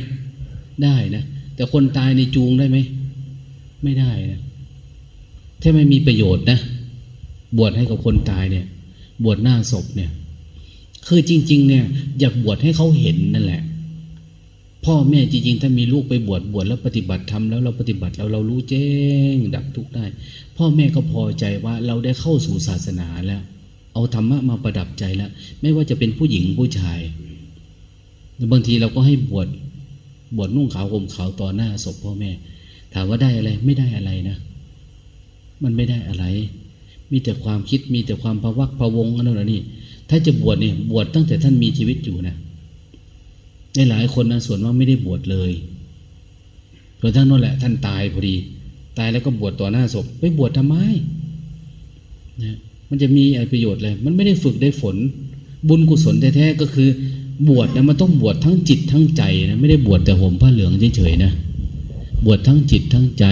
ได้นะแต่คนตายในจูงได้ไหมไม่ได้นะถ้าไม่มีประโยชน์นะบวชให้กับคนตายเนี่ย บวชหน้าศพเนี่ย คือจริง ๆ เนี่ย อยากบวชให้เขาเห็นนั่นแหละ พ่อแม่จริงๆ ถ้ามีลูกไปบวชบวชแล้วปฏิบัติทำแล้วเราปฏิบัติแล้วเรารู้แจ้ง ดับทุกข์ได้ พ่อแม่ก็พอใจว่าเราได้เข้าสู่ศาสนาแล้ว เอาธรรมะมาประดับใจแล้ว ไม่ว่าจะเป็นผู้หญิงผู้ชายบางทีเราก็ให้บวชบวชนุ่งขาวห่มขาวต่อหน้าศพพ่อแม่ ถามว่าได้อะไรไม่ได้อะไรนะ มันไม่ได้อะไร มีแต่ความคิดมีแต่ความพะวักพะวงอันนั้นนี่ ถ้าจะบวชเนี่ยบวชตั้งแต่ท่านมีชีวิตอยู่นะ ในหลายคนนะส่วนว่าไม่ได้บวชเลยจนทั้งนั้นแหละ ท่านตายพอดี ตายแล้วก็บวชต่อหน้าศพไปบวชทำไมนะมันจะมีอะไรประโยชน์เลยมันไม่ได้ฝึกได้ฝน บุญกุศลแท้ๆก็คือบวชนะมันต้องบวชทั้งจิตทั้งใจนะไม่ได้บวชแต่ห่มผ้าเหลืองเฉยๆนะบวชทั้งจิตทั้งใจ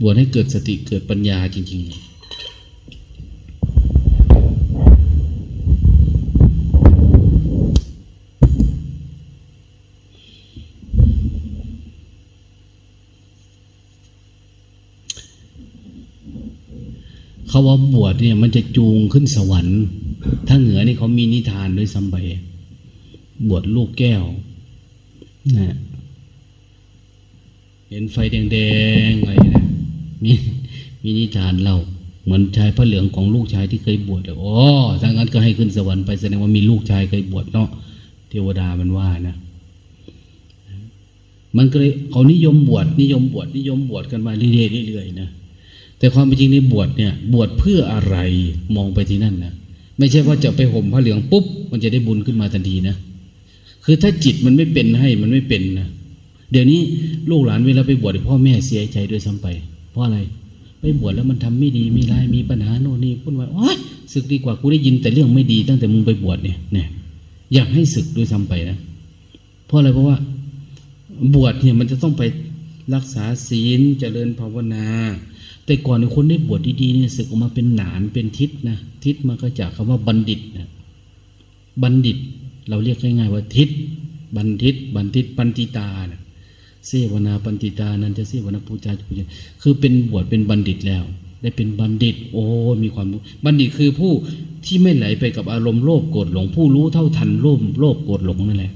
บวชให้เกิดสติเกิดปัญญาจริง ๆ เขาว่าบวชเนี่ยมันจะจูงขึ้นสวรรค์ ถ้าเหนือนี่เขามีนิทานด้วยซ้ำไปบวชลูกแก้วนะเห็นไฟแดงๆอะไรนะมีมีนิทานเล่าเหมือนชายพระเหลืองของลูกชายที่เคยบวชโอ้ถ้างั้นก็ให้ขึ้นสวรรค์ไปแสดงว่ามีลูกชายเคยบวชเนาะเทวดามันว่านะ มันก็เลยเขานิยมบวชนิยมบวชนิยมบวชกันมาเรื่อยๆเรื่อยๆนะ แต่ความเป็นจริงในบวชเนี่ยบวชเพื่ออะไรมองไปที่นั่นนะไม่ใช่ว่าจะไปห่มผ้าเหลืองปุ๊บ มันจะได้บุญขึ้นมาทันทีนะ คือถ้าจิตมันไม่เป็นให้มันไม่เป็นนะเดี๋ยวนี้ลูกหลานเวลาไปบวชพ่อแม่เสียใจด้วยซ้ำไป เพราะอะไร ไปบวชแล้วมันทำไม่ดีไม่ร้ายมีปัญหาโน่นนี่พูดว่าโอ๊ยศึกดีกว่ากูได้ยินแต่เรื่องไม่ดีตั้งแต่มึงไปบวชเนี่ยเนี่ยอยากให้ศึกด้วยซ้ำไปนะเพราะอะไรเพราะว่า บวชเนี่ยมันจะต้องไปรักษาศีลเจริญภาวนา แต่ก่อนในคนได้บวชดีๆเนี่ยศึกออกมาเป็นหนานเป็นทิศนะทิศมาก็จากคำว่าบัณฑิตนะบัณฑิต เราเรียกง่ายๆว่าทิศบัณฑิต บัณฑิตปันติตานะเสวนาปันติตานันจะเสวนาปูจาปูจาคือเป็นบวชเป็นบัณฑิตแล้ว ได้เป็นบัณฑิต โอ้มีความรู้บัณฑิตคือผู้ที่ไม่ไหลไปกับอารมณ์โลภโกรธหลง ผู้รู้เท่าทันโลภโลภโกรธหลงนั่นแหละ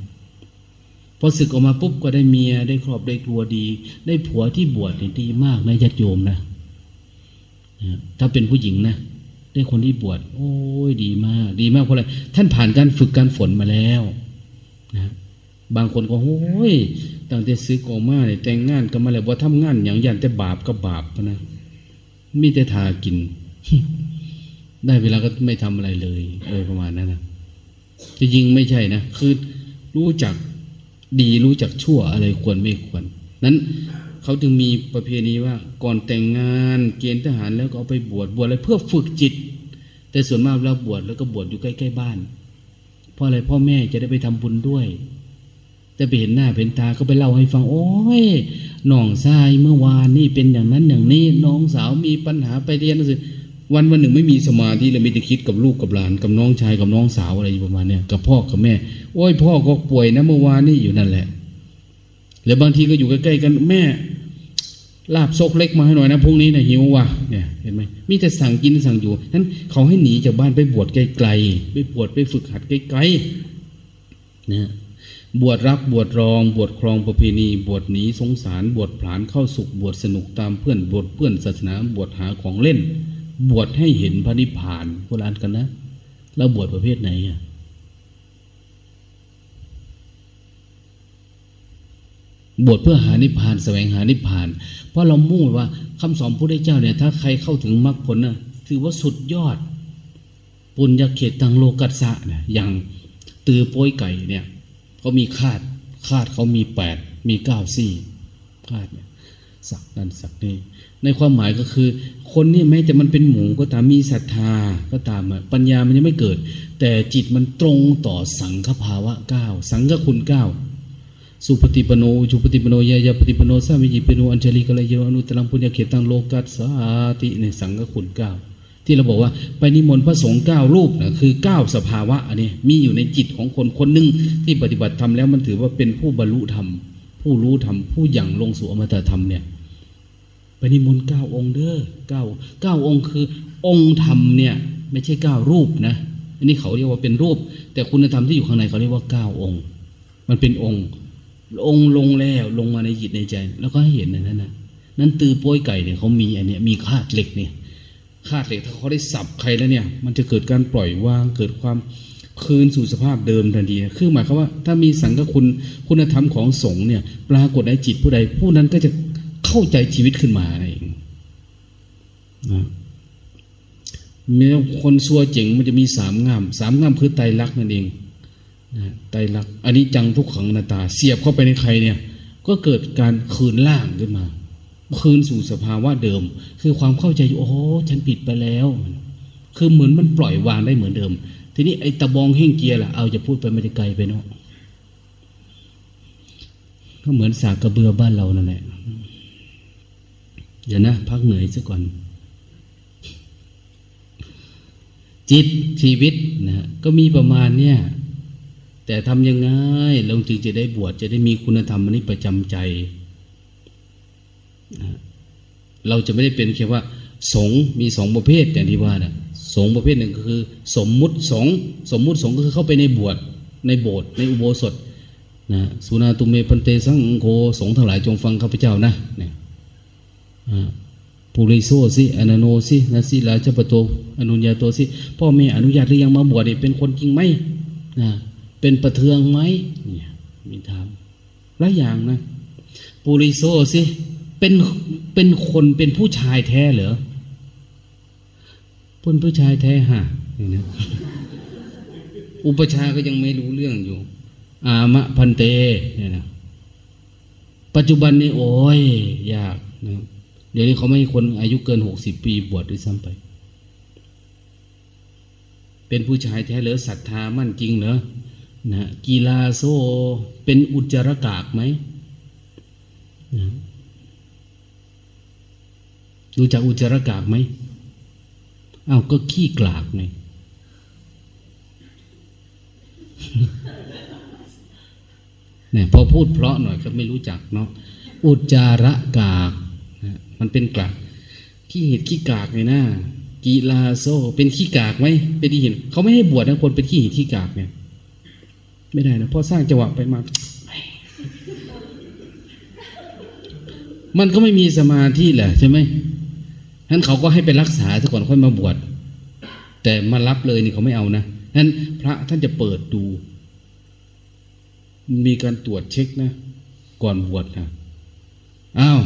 พอศึกออกมาปุ๊บก็ได้เมียได้ครอบได้ครัวดี ได้ผัวที่บวชนี่ดีมากนะญาติโยมนะ ถ้าเป็นผู้หญิงนะได้คนที่บวชโอ้ยดีมาก ดีมากเพราะอะไรท่านผ่านการฝึกการฝนมาแล้วนะบางคนก็โอ้ยตั้งแต่ซื้อกอมาเนี่ยแต่งงานกันมาแล้วว่าทำงานอย่างยันแต่บาปก็บาปนะมีแต่ทากิน ได้เวลาก็ไม่ทำอะไรเลยเออประมาณนั้นนะจริงไม่ใช่นะคือรู้จักดีรู้จักชั่วอะไรควรไม่ควร นั้น เขาจึงมีประเพณีว่าก่อนแต่งงานเกณฑ์ทหารแล้วก็เอาไปบวชบวชอะไรเพื่อฝึกจิต แต่ส่วนมากเราบวชแล้วก็บวชอยู่ใกล้ๆบ้าน เพราะอะไรพ่อแม่จะได้ไปทำบุญด้วยแต่ไปเห็นหน้าเห็นตาก็ไปเล่าให้ฟัง โอ้ยน้องชายเมื่อวานนี่เป็นอย่างนั้นอย่างนี้น้องสาวมีปัญหาไปเรียนหนังสือวันวันหนึ่งไม่มีสมาธิเลยมีแต่คิดกับลูกกับหลานกับน้องชายกับน้องสาวอะไรประมาณเนี้ยกับพ่อกับแม่ โอ้ยพ่อก็ป่วยนะเมื่อวานนี่อยู่นั่นแหละ แล้วบางทีก็อยู่ใกล้ๆกันแม่ลาบซกเล็กมาให้หน่อยนะพรุ่งนี้นะหิวว่ะเนี่ยเห็นไหมมีแต่สั่งกินสั่งอยู่นั้นเขาให้หนีจากบ้านไปบวชไกลๆไปบวชไปฝึกหัดไกลๆนะบวชรับบวชรอง บวชครองประเพณี บวชหนีสงสาร บวชผลานเข้าสุข บวชสนุกตามเพื่อนบวชเพื่อนศาสนาบวชหาของเล่น บวชให้เห็นพระนิพพานโบราณกันนะ แล้วบวชประเภทไหนอะ บวชเพื่อหานิพพานแสวงหานิพพาน เพราะเรามุ่งว่าคำสอนพระพุทธเจ้าเนี่ย ถ้าใครเข้าถึงมรรคผลนะถือว่าสุดยอด ปุญญาเขตตังโลกัสสะเนี่ยอย่างตือโป้ยไก่เนี่ยเขามีคาดคาดเขามีแปดมีเก้าซี่คาดเนี่ยสักนั่นสักนี่ในความหมายก็คือ คนนี่แม้แต่มันเป็นหมูก็ตามมีศรัทธาก็ตามปัญญามันยังไม่เกิด แต่จิตมันตรงต่อสังฆภาวะเก้าสังฆคุณเก้า สุปฏิปโนจุปฏิปโนยายาปฏิปโนสามิจิปโนอัญชลีกะเลยโยอนุตตรังปุญญาเขตังโลกัสสาติในสังฆคุณเก้าที่เราบอกว่าไปนิมนต์พระสงฆ์เก้ารูปนะคือเก้าสภาวะอันนี้มีอยู่ในจิตของคนคนหนึ่งที่ปฏิบัติธรรมแล้วมันถือว่าเป็นผู้บรรลุธรรม ผู้รู้ธรรม ผู้อย่างลงสู่อมตะธรรมเนี่ยไปนิมนต์เก้าองค์เด้อเก้าเก้าองค์คือองค์ธรรมเนี่ยไม่ใช่เก้ารูปนะอันนี้เขาเรียกว่าเป็นรูป แต่คุณธรรมที่อยู่ข้างในเขาเรียกว่าเก้าองค์ มันเป็นองค์ องค์ลงแล้วลงมาในจิตในใจ แล้วก็ให้เห็นในนั้นนะนั้นตือโป้ยไก่เนี่ยเขามีอันเนี้ยมีคาดเหล็กเนี่ยคาดเหล็กถ้าเขาได้สับใครแล้วเนี่ย มันจะเกิดการปล่อยวางเกิดความคืนสู่สภาพเดิมทันทีคือหมายความว่า ถ้ามีสังฆคุณคุณธรรมของสงฆ์เนี่ย ปรากฏในจิตผู้ใด ผู้นั้นก็จะเข้าใจชีวิตขึ้นมาเองนะมีคนซัวเจ๋งมันจะมีสามงาม สามงามคือไตรลักษณ์นั่นเอง ไตรลักษณ์อันนี้จังทุกขังนาตา เสียบเข้าไปในใครเนี่ย ก็เกิดการคืนล่างขึ้นมา คืนสู่สภาวะเดิม คือความเข้าใจโอ้ฉันผิดไปแล้ว คือเหมือนมันปล่อยวางได้เหมือนเดิม ทีนี้ไอ้ตะบองเฮ่งเกียร์ล่ะเอาจะพูดไปไม่ได้ไกลไปเนาะก็เหมือนสากกระเบือบ้านเรานั่นแหละเดี๋ยวนะ พักเหนื่อยซะก่อน จิตชีวิตนะก็มีประมาณเนี่ย แต่ทำยังไงเราจึงจะได้บวชจะได้มีคุณธรรมอันนี้ประจำใจ เราจะไม่ได้เป็นแค่ว่า สงมีสองประเภทอย่างที่ว่านะสงประเภทหนึ่งก็คือ สมมุติสงสมมุติสงก็คือเข้าไปในบวชในโบสถ์ในอุโบสถนะสุนาตุเมพันเตสังโฆสงทั้งหลายจงฟังข้าพเจ้านะเนี่ยปุริโซสิอนาโนสินาสิลาชปโตอนุญญาโตสิพ่อแม่อนุญาตหรือยังมาบวชเนี่ยเป็นคนจริงไหมนะ เป็นประเทืองไหมเนี่ยมีถามหลายอย่างนะปุริโซสิเป็นเป็นคนเป็นผู้ชายแท้เหรอเป็นผู้ชายแท้ฮะนี่นะอุปชาก็ยังไม่รู้เรื่องอยู่ อามะพันเตเนี่ยนะปัจจุบันนี้โอ้ยยากนะเดี๋ยวนี้เขาไม่ให้คนอายุเกินหกสิบปีบวชด้วยซ้ำไป เป็นผู้ชายแท้เหรือศรัทธามั่นจริงเหรอ นะกีฬาโซเป็นอุจจาระกากไหมนะรู้จักอุจจาระกากไหมอ้าวก็ขี้กลากไงเนี่ยพอพูดเพราะหน่อยก็ไม่รู้จักเนาะอุจจาระกากนะมันเป็นกากขี้เห็ดขี้กากเลยนะกีลาโซเป็นขี้กากไหมเป็นที่เห็นเขาไม่ให้บวชนะคนเป็นขี้เห็ดขี้กากเนี่ย ไม่ได้นะพอสร้างจังหวะไปมา มันก็ไม่มีสมาธิแหละใช่ไหมนั้นเขาก็ให้ไปรักษาซะก่อนค่อยมาบวชแต่มารับเลยนี่เขาไม่เอานะนั้นพระท่านจะเปิดดู มีการตรวจเช็คนะ ก่อนบวชนะอ้าว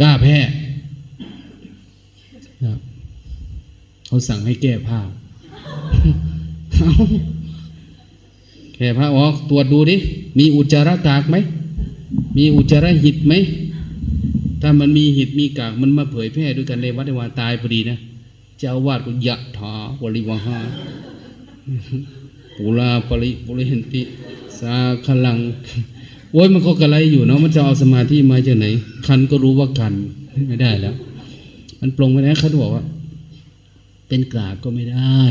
กล้าแพ้นะเขาเขาสั่งให้แก้ผ้าเอา แก้ผ้าออกตรวจดูดิ มีอุจจาระกากไหม มีอุจจาระหิดไหม ถ้ามันมีหิดมีกากมันมาเผยแพร่ด้วยกันเลยวัดในวาตายพอดีนะเจ้าวาดก็ยะถาวริวหาปุราปริปุเรนติ สาขลัง โอ้ยมันก็กระไรอยู่เนาะมันจะเอาสมาธิมาจากไหน คันก็รู้ว่าคันไม่ได้แล้ว มันปรงไปแล้วเขาบอกว่า เป็นกากก็ไม่ได้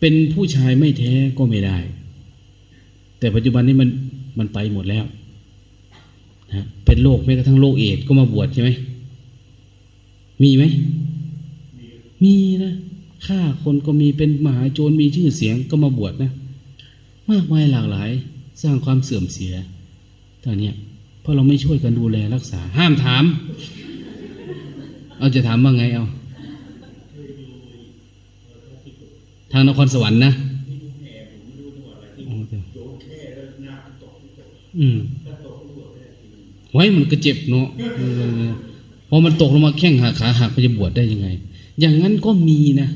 เป็นผู้ชายไม่แท้ก็ไม่ได้ แต่ปัจจุบันนี้มันมันไปหมดแล้วนะเป็นโรคแม้กระทั่งโรคเอดส์ก็มาบวชใช่ไหมมีไหมมีนะฆ่าคนก็มีเป็นมหาโจรมีชื่อเสียงก็มาบวชนะ มากมายหลากหลาย สร้างความเสื่อมเสียตอนนี้เพราะเราไม่ช่วยกันดูแลรักษา ห้ามถาม เอาจะถามว่าไงเอา ทางนครสวรรค์นะ อืมไว้มันก็เจ็บเนาะพอมันตกลงมาแข้งหักขาหักไปจะบวชได้ยังไง อย่างนั้นก็มีนะ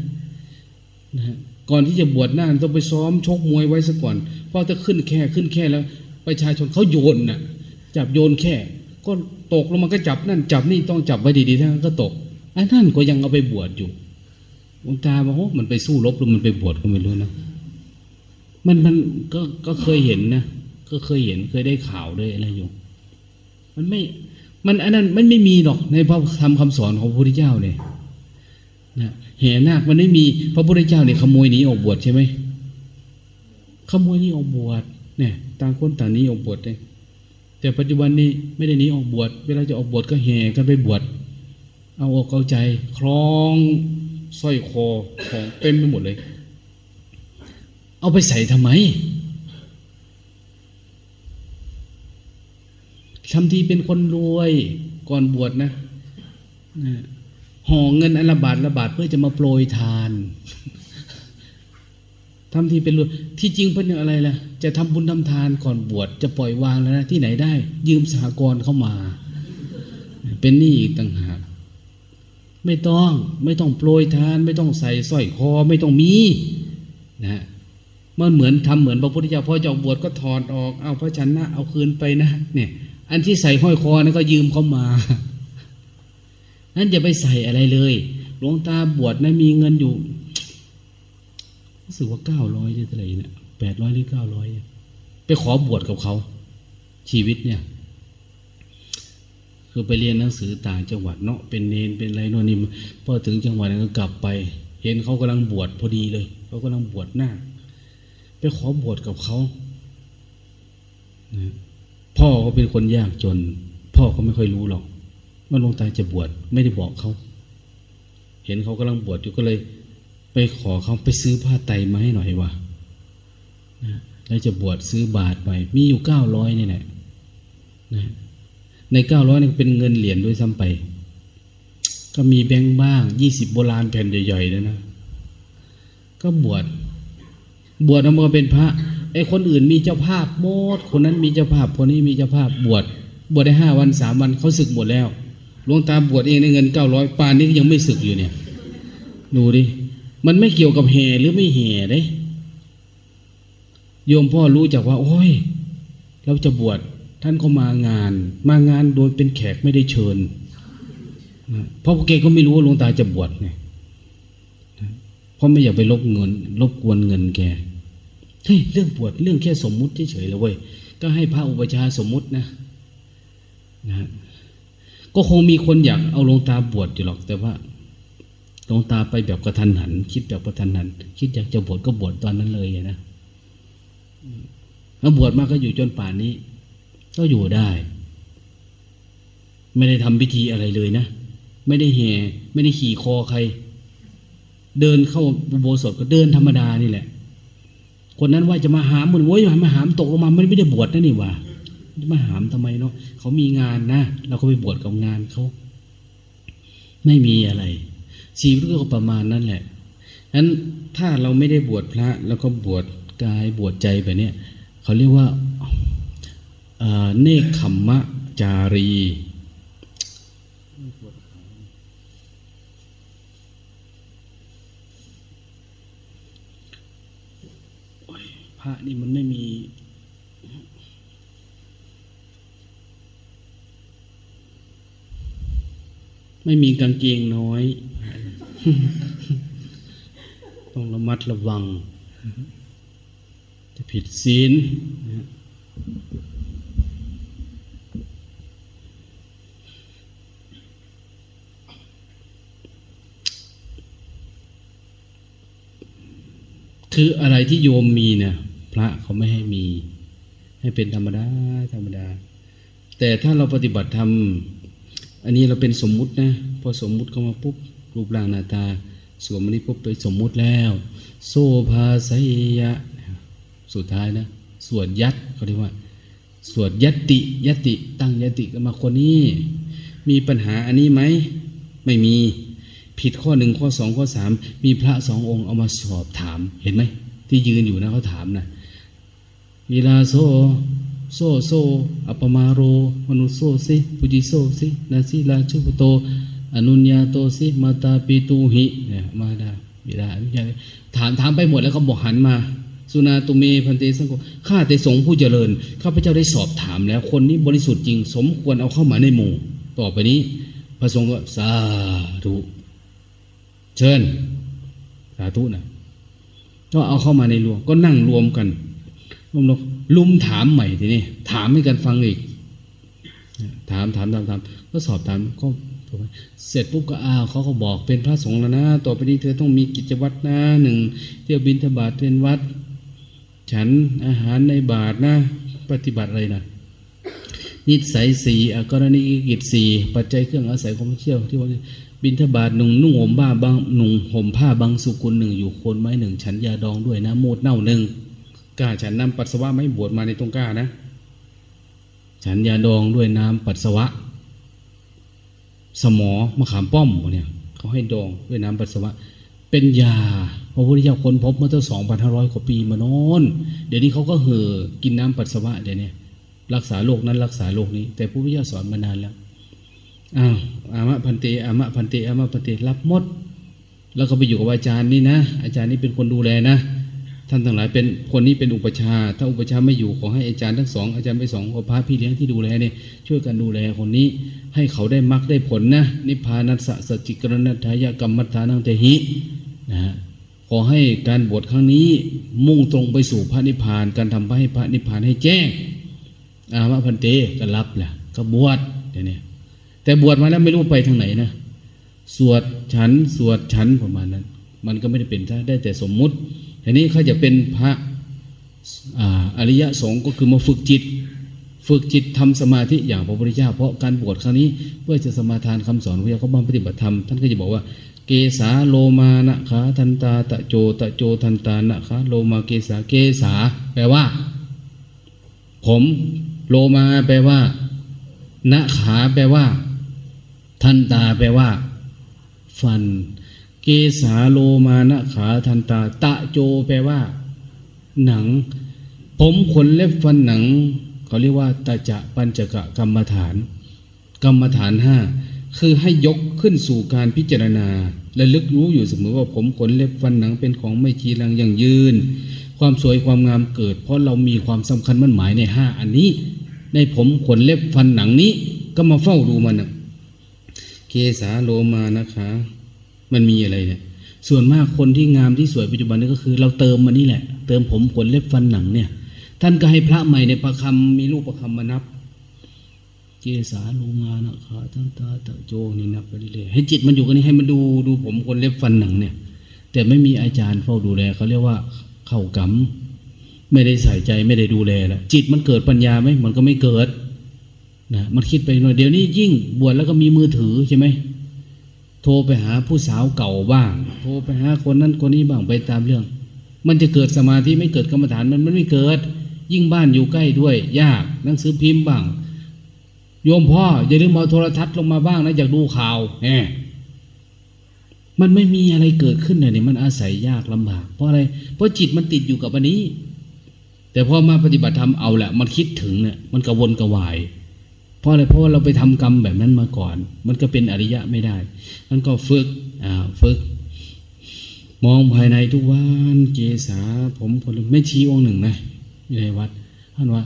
นะก่อนที่จะบวชหน้าต้องไปซ้อมชกมวยไว้ซะก่อน เพราะถ้าขึ้นแค่ขึ้นแค่แล้ว ประชาชนเขาโยนน่ะ จับโยนแค่ ก็ตกลงมาก็จับนั่นจับนี่ต้องจับไว้ดีๆทั้งนั้นก็ตกไอ้นั่นก็ยังเอาไปบวชอยู่หลวงตาบอกโอ้มันไปสู้รบหรือมันไปบวชก็ไม่รู้นะ มันมันก็ก็เคยเห็นนะ ก็เคยเห็นเคยได้ข่าวด้วยอะไรอยู่มันไม่มันอันนั้นมันไม่มีหรอกในพระธรรมคำสอนของพระพุทธเจ้าเนี่ยนะแห่นาคมันไม่มีพระพุทธเจ้าเนี่ยขโมยหนีออกบวชใช่ไหมขโมยหนีออกบวชเนี่ยต่างคนต่างหนีออกบวชเลยแต่ปัจจุบันนี้ไม่ได้หนีออกบวชเวลาจะออกบวชก็แห่กันไปบวชเอาอกเอาใจคล้องสร้อยคอของเต็มไปหมดเลย เอาไปใส่ทำไม ทำทีเป็นคนรวยก่อนบวชนะนะห่อเงินอันละบาทละบาทเพื่อจะมาโปรยทานทำทีเป็นรวยที่จริงเป็นอะไรล่ะ จะทำบุญทำทานก่อนบวชจะปล่อยวางแล้วนะที่ไหนได้ ยืมสหกรณ์เข้ามา เป็นหนี้อีกต่างหากไม่ต้องไม่ต้องโปรยทาน ไม่ต้องใส่สร้อยคอไม่ต้องมีนะมันเหมือนทำเหมือนพระพุทธเจ้าพอจะบวชก็ถอดออกเอาพระชนะเอาคืนไปนะ เนี่ย อันที่ใส่ห้อยคอนั่นก็ยืมเขามา นั้นอย่าไปใส่อะไรเลยหลวงตาบวชนะมีเงินอยู่รู้สึกว่าเก้าร้อยหรือเท่าไหร่เนี่ยแปดร้อยหรือเก้าร้อยไปขอบวชกับเขา ชีวิตเนี่ย คือไปเรียนหนังสือต่างจังหวัดเนาะเป็นเนนเป็นอะไรโน่นนี่พอถึงจังหวัดนั้นก็กลับไป เห็นเขากำลังบวชพอดีเลยเขากำลังบวชหน้า ไปขอบวชกับเขานะ พ่อเขาเป็นคนยากจน พ่อเขาไม่ค่อยรู้หรอกว่าหลวงตาจะบวชไม่ได้บอกเขาเห็นเขากำลังบวชอยู่ก็เลย ไปขอเขาไปซื้อผ้าไตรมาให้หน่อยวะนะแล้วจะบวชซื้อบาทไปมีอยู่เก้าร้อยนี่แหละนะในเก้าร้อยนี่เป็นเงินเหรียญด้วยซ้ำไป ก็มีแบงค์บ้างยี่สิบโบราณแผ่นใหญ่ๆเลยนะ ก็บวชบวชออกมาเป็นพระ ไอ้คนอื่นมีเจ้าภาพหมดคนนั้นมีเจ้าภาพ คนนี้มีเจ้าภาพบวชบวชได้ห้าวันสามวันเขาศึกหมดแล้วหลวงตาบวชเองในเงินเก้าร้อยปานนี้ยังไม่ศึกอยู่เนี่ย ดูดิ มันไม่เกี่ยวกับแห่หรือไม่แห่เด้โยมพ่อรู้จักว่า โอ้ย เราจะบวชท่านก็มางาน มางานโดยเป็นแขกไม่ได้เชิญเพราะพวกแกก็ไม่รู้ว่าหลวงตาจะบวชไงเพราะไม่อยากไปลบเงินลบกวนเงินแก เฮ้ยเรื่องบวชเรื่องแค่สมมุติเฉยๆเลยเว้ยก็ให้พระอุปชาสมมุตินะนะก็คงมีคนอยากเอาลวงตาบวชอยู่หรอก แต่ว่าลวงตาไปแบบกระทันหัน คิดแบบกระทันหัน คิดอยากจะบวชก็บวชตอนนั้นเลยนะแล้วบวชมาก็อยู่จนป่านนี้ ก็อยู่ได้ ไม่ได้ทำพิธีอะไรเลยนะไม่ได้แห่ไม่ได้ขี่คอใคร เดินเข้าอุโบสถก็เดินธรรมดานี่แหละ คนนั้นว่าจะมาหามมันโว้ยมาหามตกลงมามันไม่ได้บวชนะนี่ว่ามาหามทำไมเนาะเขามีงานนะเราก็ไปบวชกับงานเขาไม่มีอะไรชีวิตก็ประมาณนั้นแหละนั้นถ้าเราไม่ได้บวชพระ แล้วก็บวชกายบวชใจแบบนี้เขาเรียกว่าเนคขมมะจารี ระนี่มันไม่มีไม่มีกางเกงน้อย ต้องระมัดระวัง จะผิดศีลคืออะไรที่โยมมีเนี่ย พระเขาไม่ให้มี ให้เป็นธรรมดาธรรมดา แต่ถ้าเราปฏิบัติธรรมอันนี้เราเป็นสมมุตินะ พอสมมุติเข้ามาปุ๊บรูปร่างหน้าตาสวมอันนี้ปุ๊บไปสมมุติแล้ว โซภาสยะ สุดท้ายนะสวดยัดเขาเรียกว่าสวดยติยติ ตั้งยติกันมาคนนี้ มีปัญหาอันนี้ไหมไม่มีผิดข้อหนึ่งข้อสองข้อสามมีพระสององค์เอามาสอบถามเห็นไหมที่ยืนอยู่นะเขาถามนะ วิลาโซโซโซอัปมาโรมนุโซสิปุจิโซสินาสิลาชุปโตอนุญญาโตสิมาตาปิตูหิเนี่ยมาดาบิดาอนุญาถามถามไปหมดแล้วก็บอกหันมา สุนาตุเมพันเตสังโฆข้าแต่สงฆ์ผู้เจริญข้าพเจ้าได้สอบถามแล้ว คนนี้บริสุทธิ์จริง สมควรเอาเข้ามาในหมู่ ต่อไปนี้ พระสงฆ์ก็สาธุเชิญสาธุนะก็เอาเข้ามาในรวมก็นั่งรวมกัน รวมลุมถามใหม่ทีนี้ถามให้กันฟังอีก ถามถามถามถามก็สอบถามก็เสร็จปุ๊บก็อ้าวเขาก็บอกเป็นพระสงฆ์แล้วนะต่อไปนี้เธอต้องมีกิจวัตรนะหนึ่งเที่ยวบินทบาทเป็นวัด ฉันอาหารในบาทนะ ปฏิบัติอะไรนะนิสัยสี่อกรณีกิจสี่ปัจจัยเครื่องอาศัยของเชี่ยวที่ว่าบินทบาทหนุ่งนุ่งห่มผ้าบางหนุ่งห่มผ้าบางสุกุลหนึ่งอยู่คนไม้หนึ่งฉันยาดองด้วยนะโมดเน่าหนึ่ง กล้าฉันนำปัสสาวะไม่บวชมาในตรงกล้านะ ฉันยาดองด้วยน้ำปัสสาวะ สมอมะขามป้อมเนี่ยเขาให้ดองด้วยน้ำปัสสาวะ เป็นยาพระพุทธเจ้าค้นพบเมื่อตั้งสองพันห้าร้อยกว่าปีมาน้นเดี๋ยวนี้เขาก็เห่อกินน้ำปัสสาวะเดี๋ยวนี้รักษาโรคนั้นรักษาโรคนี้ แต่พระพุทธเจ้าสอนมานานแล้วอ้าวอามะพันเตอามะพันเตอามะพันเตรับหมด แล้วก็ไปอยู่กับอาจารย์นี่นะ อาจารย์นี่เป็นคนดูแลนะ ท่านทั้งหลายเป็นคนนี้เป็นอุปชา ถ้าอุปชาไม่อยู่ขอให้อาจารย์ทั้งสองอาจารย์ไปสองขอพระพี่เลี้ยงที่ดูแลเนี่ยช่วยกันดูแลคนนี้ ให้เขาได้มรรคได้ผลนะ นิพพานัสสะสจิกรณัตถายกรรมมัฏฐานังเตหินะฮะขอให้การบวชครั้งนี้มุ่งตรงไปสู่พระนิพพาน การทำให้พระนิพพานให้แจ้ง อามะพันเตก็รับแหละก็บวชเดี๋ยวนี้แต่บวชมาแล้วไม่รู้ไปทางไหนนะสวดฉันสวดฉันประมาณนั้น มันก็ไม่ได้เป็นได้แต่สมมุติ ทีนี้เขาจะเป็นพระอริยสงฆ์ก็คือมาฝึกจิต ฝึกจิตทำสมาธิอย่างพระพุทธเจ้าเพราะการบวชครั้งนี้เพื่อจะสมาทานคำสอนพระเจ้าเขาบังปฏิบัติธรรมท่านก็จะบอกว่าเกสาโลมานะขาทันตาตะโจตะโจทันตานะขาโลมาเกสาเกสาแปลว่า ผมโลมาแปลว่านะขาแปลว่า ทันตาแปลว่า ฟัน เกสาโลมานะขาทันตา ตะโจแปลว่า หนัง ผมขนเล็บฟันหนัง เขาเรียกว่าตาจะปัญจกะกรรมฐาน กรรมฐานห้าคือให้ยกขึ้นสู่การพิจารณา และลึกรู้อยู่เสมอว่าผมขนเล็บฟันหนังเป็นของไม่จีรังอย่างยืน ความสวยความงามเกิด เพราะเรามีความสำคัญมั่นหมายในห้าอันนี้ ในผมขนเล็บฟันหนังนี้ ก็มาเฝ้าดูมันนะเกสาโลมานะคะ มันมีอะไรเนี่ย ส่วนมากคนที่งามที่สวยปัจจุบันนี้ก็คือ เราเติมมันนี่แหละ เติมผมขนเล็บฟันหนังเนี่ย ท่านก็ให้พระใหม่ในประคำมีรูปประคำมานับเกสาโลมานะคะทั้งตาตะโจนี่นับไปเรื่อยๆให้จิตมันอยู่กันนี้ให้มันดูดูผมขนเล็บฟันหนังเนี่ย แต่ไม่มีอาจารย์เฝ้าดูแลเขาเรียกว่าเข้ากรรมไม่ได้ใส่ใจไม่ได้ดูแลแล้วจิตมันเกิดปัญญาไหมมันก็ไม่เกิดนะมันคิดไปหน่อยเดี๋ยวนี้ยิ่งบวชแล้วก็มีมือถือใช่ไหม โทรไปหาผู้สาวเก่าบ้าง โทรไปหาคนนั้นคนนี้บ้างไปตามเรื่อง มันจะเกิดสมาธิไม่เกิดกรรมฐานมันมันไม่เกิด ยิ่งบ้านอยู่ใกล้ด้วย ยากหนังสือพิมพ์บ้าง โยมพ่ออย่าลืมเอาโทรทัศน์ลงมาบ้างนะอยากดูข่าวแหมมันไม่มีอะไรเกิดขึ้นเลยเนี่ยมันอาศัยยากลำบาก เพราะอะไร เพราะจิตมันติดอยู่กับอันนี้ แต่พอมาปฏิบัติธรรมเอาแหละ มันคิดถึงเนี่ยมันกระวนกระวาย ราะอะไรเพราะว่าเราไปทำกรรมแบบนั้นมาก่อน มันก็เป็นอริยะไม่ได้มันก็ฝึกอ่าฝึก มองภายในทุกวันเกษาผมคนหนึ่งไม่ชี้องค์หนึ่งนะอยู่ในวัดท่านว่า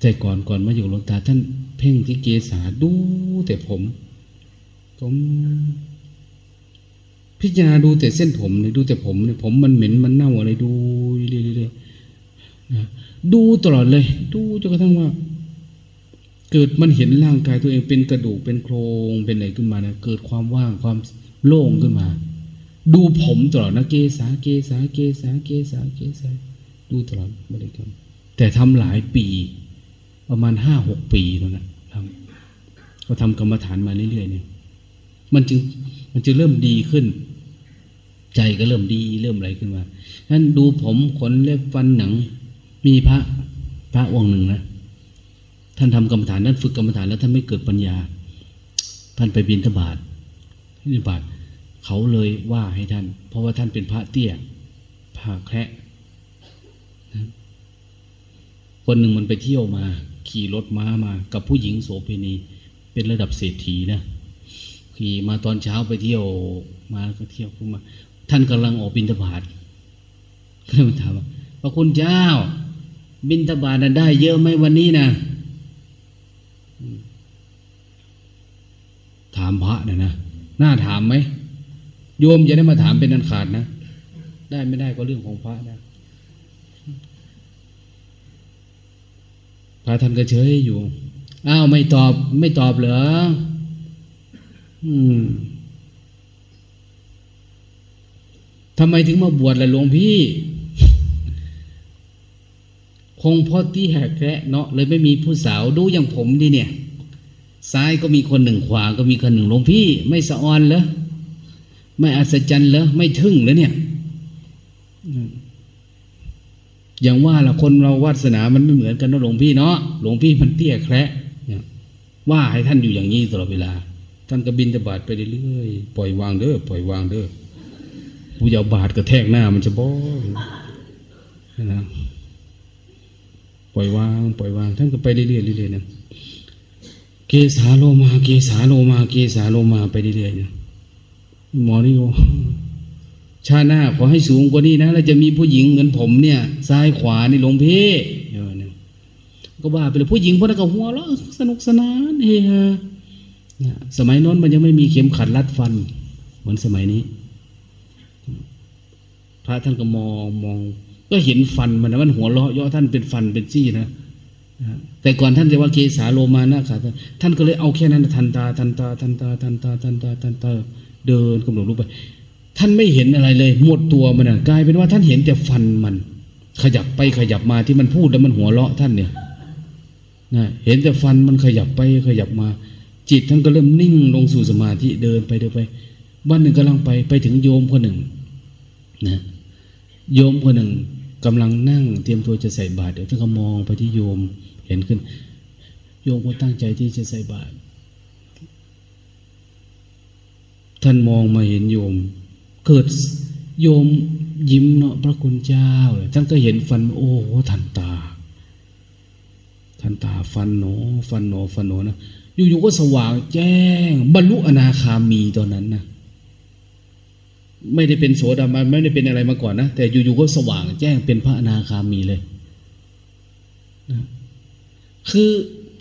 แต่ก่อนก่อนมาอยู่หลวงตาท่านเพ่งที่เกษาดูแต่ผมผมพิจารณาดูแต่เส้นผมเลยดูแต่ผมเนี่ยผมมันเหม็นมันเน่าอะไรดูเรื่อยๆนะดูตลอดเลย ดูจนกระทั่งว่า เกิดมันเห็นร่างกายตัวเองเป็นกระดูกเป็นโครงเป็นอะไรขึ้นมาเนี่ยเกิดความว่างความโล่งขึ้นมา ดูผมตลอดนะเกษาเกษาเกษาเกษาเกษาดูตลอดบริกรรมแต่ทำหลายปี ประมาณห้าหกปีแล้วนะทำก็ทำกรรมฐานมาเรื่อยๆเนี่ยมันจึงมันจะเริ่มดีขึ้น ใจก็เริ่มดีเริ่มอะไรขึ้นมานั้นดูผมขนเล็บฟันหนัง มีพระพระองค์หนึ่งนะ ท่านทำกรรมฐานนั้นฝึกกรรมฐานแล้วท่านไม่เกิดปัญญา ท่านไปบินทบาทบินทบาทเขาเลยว่าให้ท่าน เพราะว่าท่านเป็นพระเตี้ยพระแคระคนหนึ่งมันไปเที่ยวมา ขี่รถม้ามา กับผู้หญิงโสเภณี เป็นระดับเศรษฐีนะขี่มาตอนเช้าไปเที่ยวมาก็เที่ยวขึ้นมา ท่านกำลังออกบินทบาทก็เลยมาถามว่าพระคุณเจ้า บินทบาทน่ะได้เยอะไหมวันนี้นะ ถามพระเนี่ยนะน่าถามไหมโยมจะได้มาถามเป็นอันขาดนะได้ไม่ได้ก็เรื่องของพระนะพระท่านก็เฉยอยู่อ้าวไม่ตอบ ไม่ตอบเหรออืมทำไมถึงมาบวชล่ะหลวงพี่ คงพ่อที่แหกแกะเนาะเลยไม่มีผู้สาวดูอย่างผมดิเนี่ย ซ้ายก็มีคนหนึ่งขวาก็มีคนหนึ่งหลวงพี่ ไม่สะออนเหรอไม่อัศจรรย์เหรอไม่ทึ่งเหรอเนี่ย อย่างว่าละคนเราวาสนามันไม่เหมือนกันนะหลวงพี่เนาะหลวงพี่มันเตี้ยแคระว่าให้ท่านอยู่อย่างนี้ตลอดเวลา ท่านก็บินจะบาดไปเรื่อยๆปล่อยวางเด้อปล่อยวางเด้อผู้ยาวบาดกระแทกหน้ามันจะบ้นะปล่อยวาง ปล่อยวาง ท่านก็ไปเรื่อยๆเรื่อยๆนะ เกสาโลมาเกสาโลมาเกสาโลมาไปเรื่อยๆนะหมอนี่โอชาหน้าขอให้สูงกว่านี้นะแล้วจะมีผู้หญิงเหมือนผมเนี่ยซ้ายขวานี่หลวงพี่ก็ว่าไปเลยผู้หญิงพวกนั้นก็หัวเราะสนุกสนานเฮฮาสมัยโน้นมันยังไม่มีเข็มขัดรัดฟัน เหมือนสมัยนี้ พระท่านก็มองมอง ก็เห็นฟันมันนะมันหัวเราะย่อท่านเป็นฟันเป็นจี้นะ แต่ก่อนท่านจะว่าเกสาโลมานะค่ะท่านก็เลยเอาแค่นั้นทันตาทันตาทันตาทันตาทันตาทันตาเดินกำหนดรูปไป ท่านไม่เห็นอะไรเลยหมดตัวมันกลายเป็นว่าท่านเห็นแต่ฟันมัน ขยับไปขยับมาที่มันพูดแล้วมันหัวเราะท่านเนี่ยนะเห็นแต่ฟันมันขยับไปขยับมา จิตท่านก็เริ่มนิ่งลงสู่สมาธิเดินไปเดินไปวันหนึ่งกำลังไปไปถึงโยมคนหนึ่งนะโยมคนหนึ่งกำลังนั่งเตรียมตัวจะใส่บาตรเดี๋ยวท่านก็มองไปที่โยม เห็นขึ้น โยมก็ตั้งใจที่จะใส่บาตรท่านมองมาเห็นโยม เกิดโยมยิ้มเนาะพระคุณเจ้าท่านก็เห็นฟันโอ้ทันตา ทันตาฟันโนฟันโนฟันโนนะอยู่ๆก็สว่างแจ้ง บรรลุอนาคามีตอนนั้นนะไม่ได้เป็นโสดาบันไม่ได้เป็นอะไรมาก่อนนะแต่อยู่ๆก็สว่างแจ้งเป็นพระอนาคามีเลยนะ คือ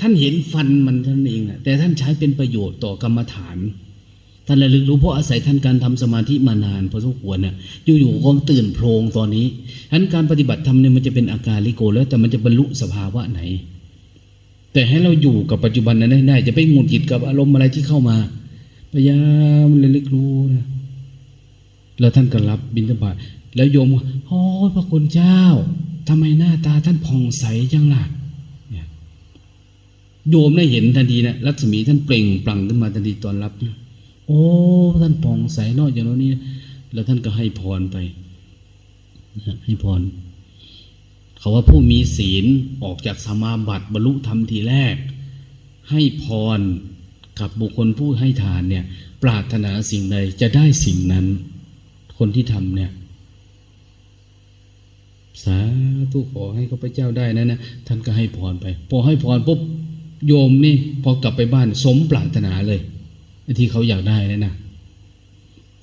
ท่านเห็นฟันมันท่านเองนะแต่ท่านใช้เป็นประโยชน์ต่อกรรมฐาน ท่านระลึกรู้เพราะอาศัยท่านการทำสมาธิมานานพอสมควรเนี่ยอยู่ๆก็ตื่นโพลงตอนนี้ฉะนั้นการปฏิบัติธรรมเนี่ยมันจะเป็นอาการลิโก แล้วแต่มันจะบรรลุสภาวะไหน แต่ให้เราอยู่กับปัจจุบันนั้นได้จะไปงุนจิตกับอารมณ์อะไรที่เข้ามาพยายามระลึกรู้นะแล้วท่านก็รับบิณฑบาตแล้วโยมว่าโอ้พระคุณเจ้าทำไมหน้าตาท่านผ่องใสจังล่ะ โยมได้เห็นทันทีนะรัศมีท่านเปล่งปลั่งขึ้นมาทันทีตอนรับนะโอ้ท่านผ่องใสนอกจากนี้แล้วท่านก็ให้พรไปให้พรเขาว่าผู้มีศีลออกจากสมาบัติบรรลุธรรมทีแรก ให้พรกับบุคคลผู้ให้ทานเนี่ย ปรารถนาสิ่งใดจะได้สิ่งนั้น คนที่ทำเนี่ย สาธุขอให้ข้าพเจ้าได้นะนะท่านก็ให้พรไป พอให้พรปุ๊บ โยมนี่พอกลับไปบ้านสมปรารถนาเลยที่เขาอยากได้นะนะ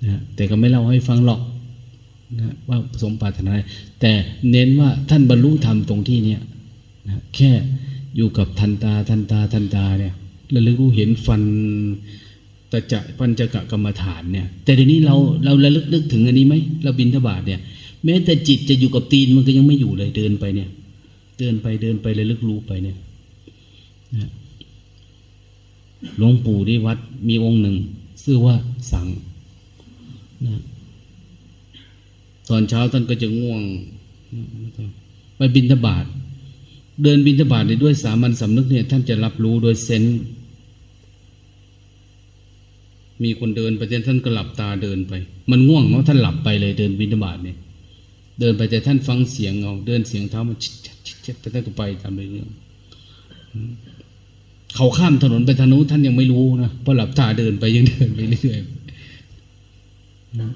นะแต่ก็ไม่เล่าให้ฟังหรอกนะว่าสมปรารถนา แต่เน้นว่าท่านบรรลุธรรมตรงที่เนี้ยนะแค่อยู่กับทันตาทันตาทันตาเนี่ยระลึกรู้เห็นฟันตะจะปัญจกะกรรมฐานเนี่ย แต่เดี๋ยวนี้เราเราระลึกนึกถึงอันนี้ไหมเราบินทบาทเนี่ย แม้แต่จิตจะอยู่กับตีนมันก็ยังไม่อยู่เลยเดินไปเนี่ย เดินไปเดินไประลึกรู้ไปเนี่ย หลวงปู่ที่วัดมีองค์หนึ่งชื่อว่าสังนะตอนเช้าท่านก็จะง่วง ไปบินทบาทเดินบินทบาทเนี่ยด้วยสามัญสำนึกเนี่ย ท่านจะรับรู้โดยเซนมีคนเดินไปท่านก็หลับตาเดินไป มันง่วงเนาะท่านหลับไปเลย เดินบินทบาทเนี่ย เดินไปแต่ท่านฟังเสียงเอาเดินเสียงเท้ามันชิดชัดชิดชัดไปท่านก็ไปตามเรื่อง เขาข้ามถนนไปทางนู้นท่านยังไม่รู้นะเพราะหลับตาเดินไปยังเดินไปเรื่อยๆนะ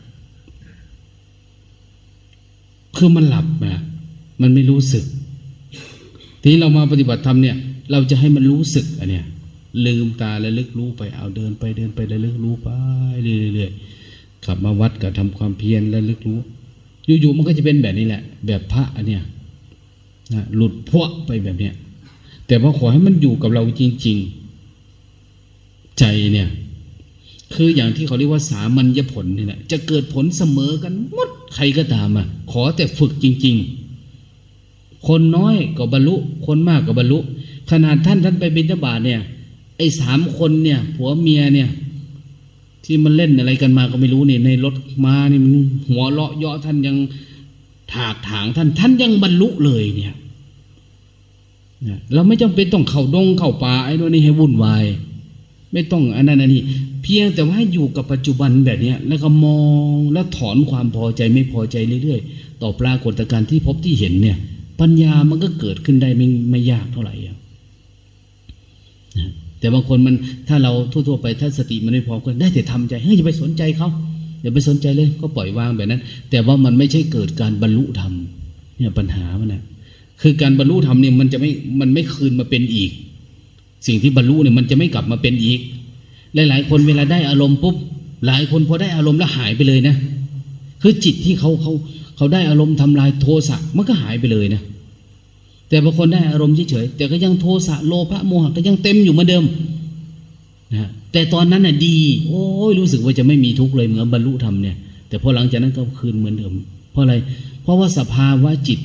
คือมันหลับนะมันไม่รู้สึก ทีนี้เรามาปฏิบัติธรรมเนี่ย เราจะให้มันรู้สึกอันเนี้ยลืมตาแล้วลึกรู้ไปเอาเดินไปเดินไปแล้วลึกรู้ไปเรื่อยๆกลับมาวัดกับทำความเพียรแล้วลึกรู้ อยู่ๆมันก็จะเป็นแบบนี้แหละ แบบพระอันเนี้ยนะหลุดพวกไปแบบเนี้ย แต่ว่าขอให้มันอยู่กับเราจริง ๆ ใจเนี่ย คืออย่างที่เขาเรียกว่าสามัญญผลนี่แหละจะเกิดผลเสมอกันหมดใครก็ตามอะ ขอแต่ฝึกจริง ๆ คนน้อยก็บรรลุ คนมากก็บรรลุ ขนาดท่านท่านไปบิณฑบาตเนี่ย ไอ้สามคนเนี่ย ผัวเมียเนี่ยที่มันเล่นอะไรกันมาก็ไม่รู้เนี่ยในรถมานี่มันหัวเลาะเยาะท่านยังถากถางท่านท่านยังบรรลุเลยเนี่ย เราไม่จำเป็นต้องเข้าดงเข้าป่าไอ้นู่นนี่ให้วุ่นวาย ไม่ต้องอันนั้นอันนี้ เพียงแต่ว่าอยู่กับปัจจุบันแบบนี้แล้วก็มองแล้วถอนความพอใจไม่พอใจเรื่อยๆ ต่อปรากฏการณ์ที่พบที่เห็นเนี่ย ปัญญามันก็เกิดขึ้นได้ไม่ไม่ยากเท่าไหร่แต่บางคนมันถ้าเราทั่วๆไปถ้าสติมันไม่พอก็ได้แต่ทำใจเฮ้ยอย่าไปสนใจเขาอย่าไปสนใจเลยก็ปล่อยวางแบบนั้น แต่ว่ามันไม่ใช่เกิดการบรรลุธรรมเนี่ยปัญหามันนะ คือการบรรลุธรรมเนี่ยมันจะไม่มันไม่คืนมาเป็นอีก สิ่งที่บรรลุเนี่ยมันจะไม่กลับมาเป็นอีก หลาย ๆ คนเวลาได้อารมณ์ปุ๊บหลายคนพอได้อารมณ์แล้วหายไปเลยนะ คือจิตที่เขาเขาเขาได้อารมณ์ทำลายโทสะมันก็หายไปเลยนะแต่บางคนได้อารมณ์เฉยๆแต่ก็ยังโทสะโลภะโมหะก็ยังเต็มอยู่เหมือนเดิมนะแต่ตอนนั้นน่ะดี โอ้ยรู้สึกว่าจะไม่มีทุกข์เลยเหมือนบรรลุธรรมเนี่ย แต่พอหลังจากนั้นก็คืนเหมือนเดิม เพราะอะไร เพราะว่าสภาวะจิต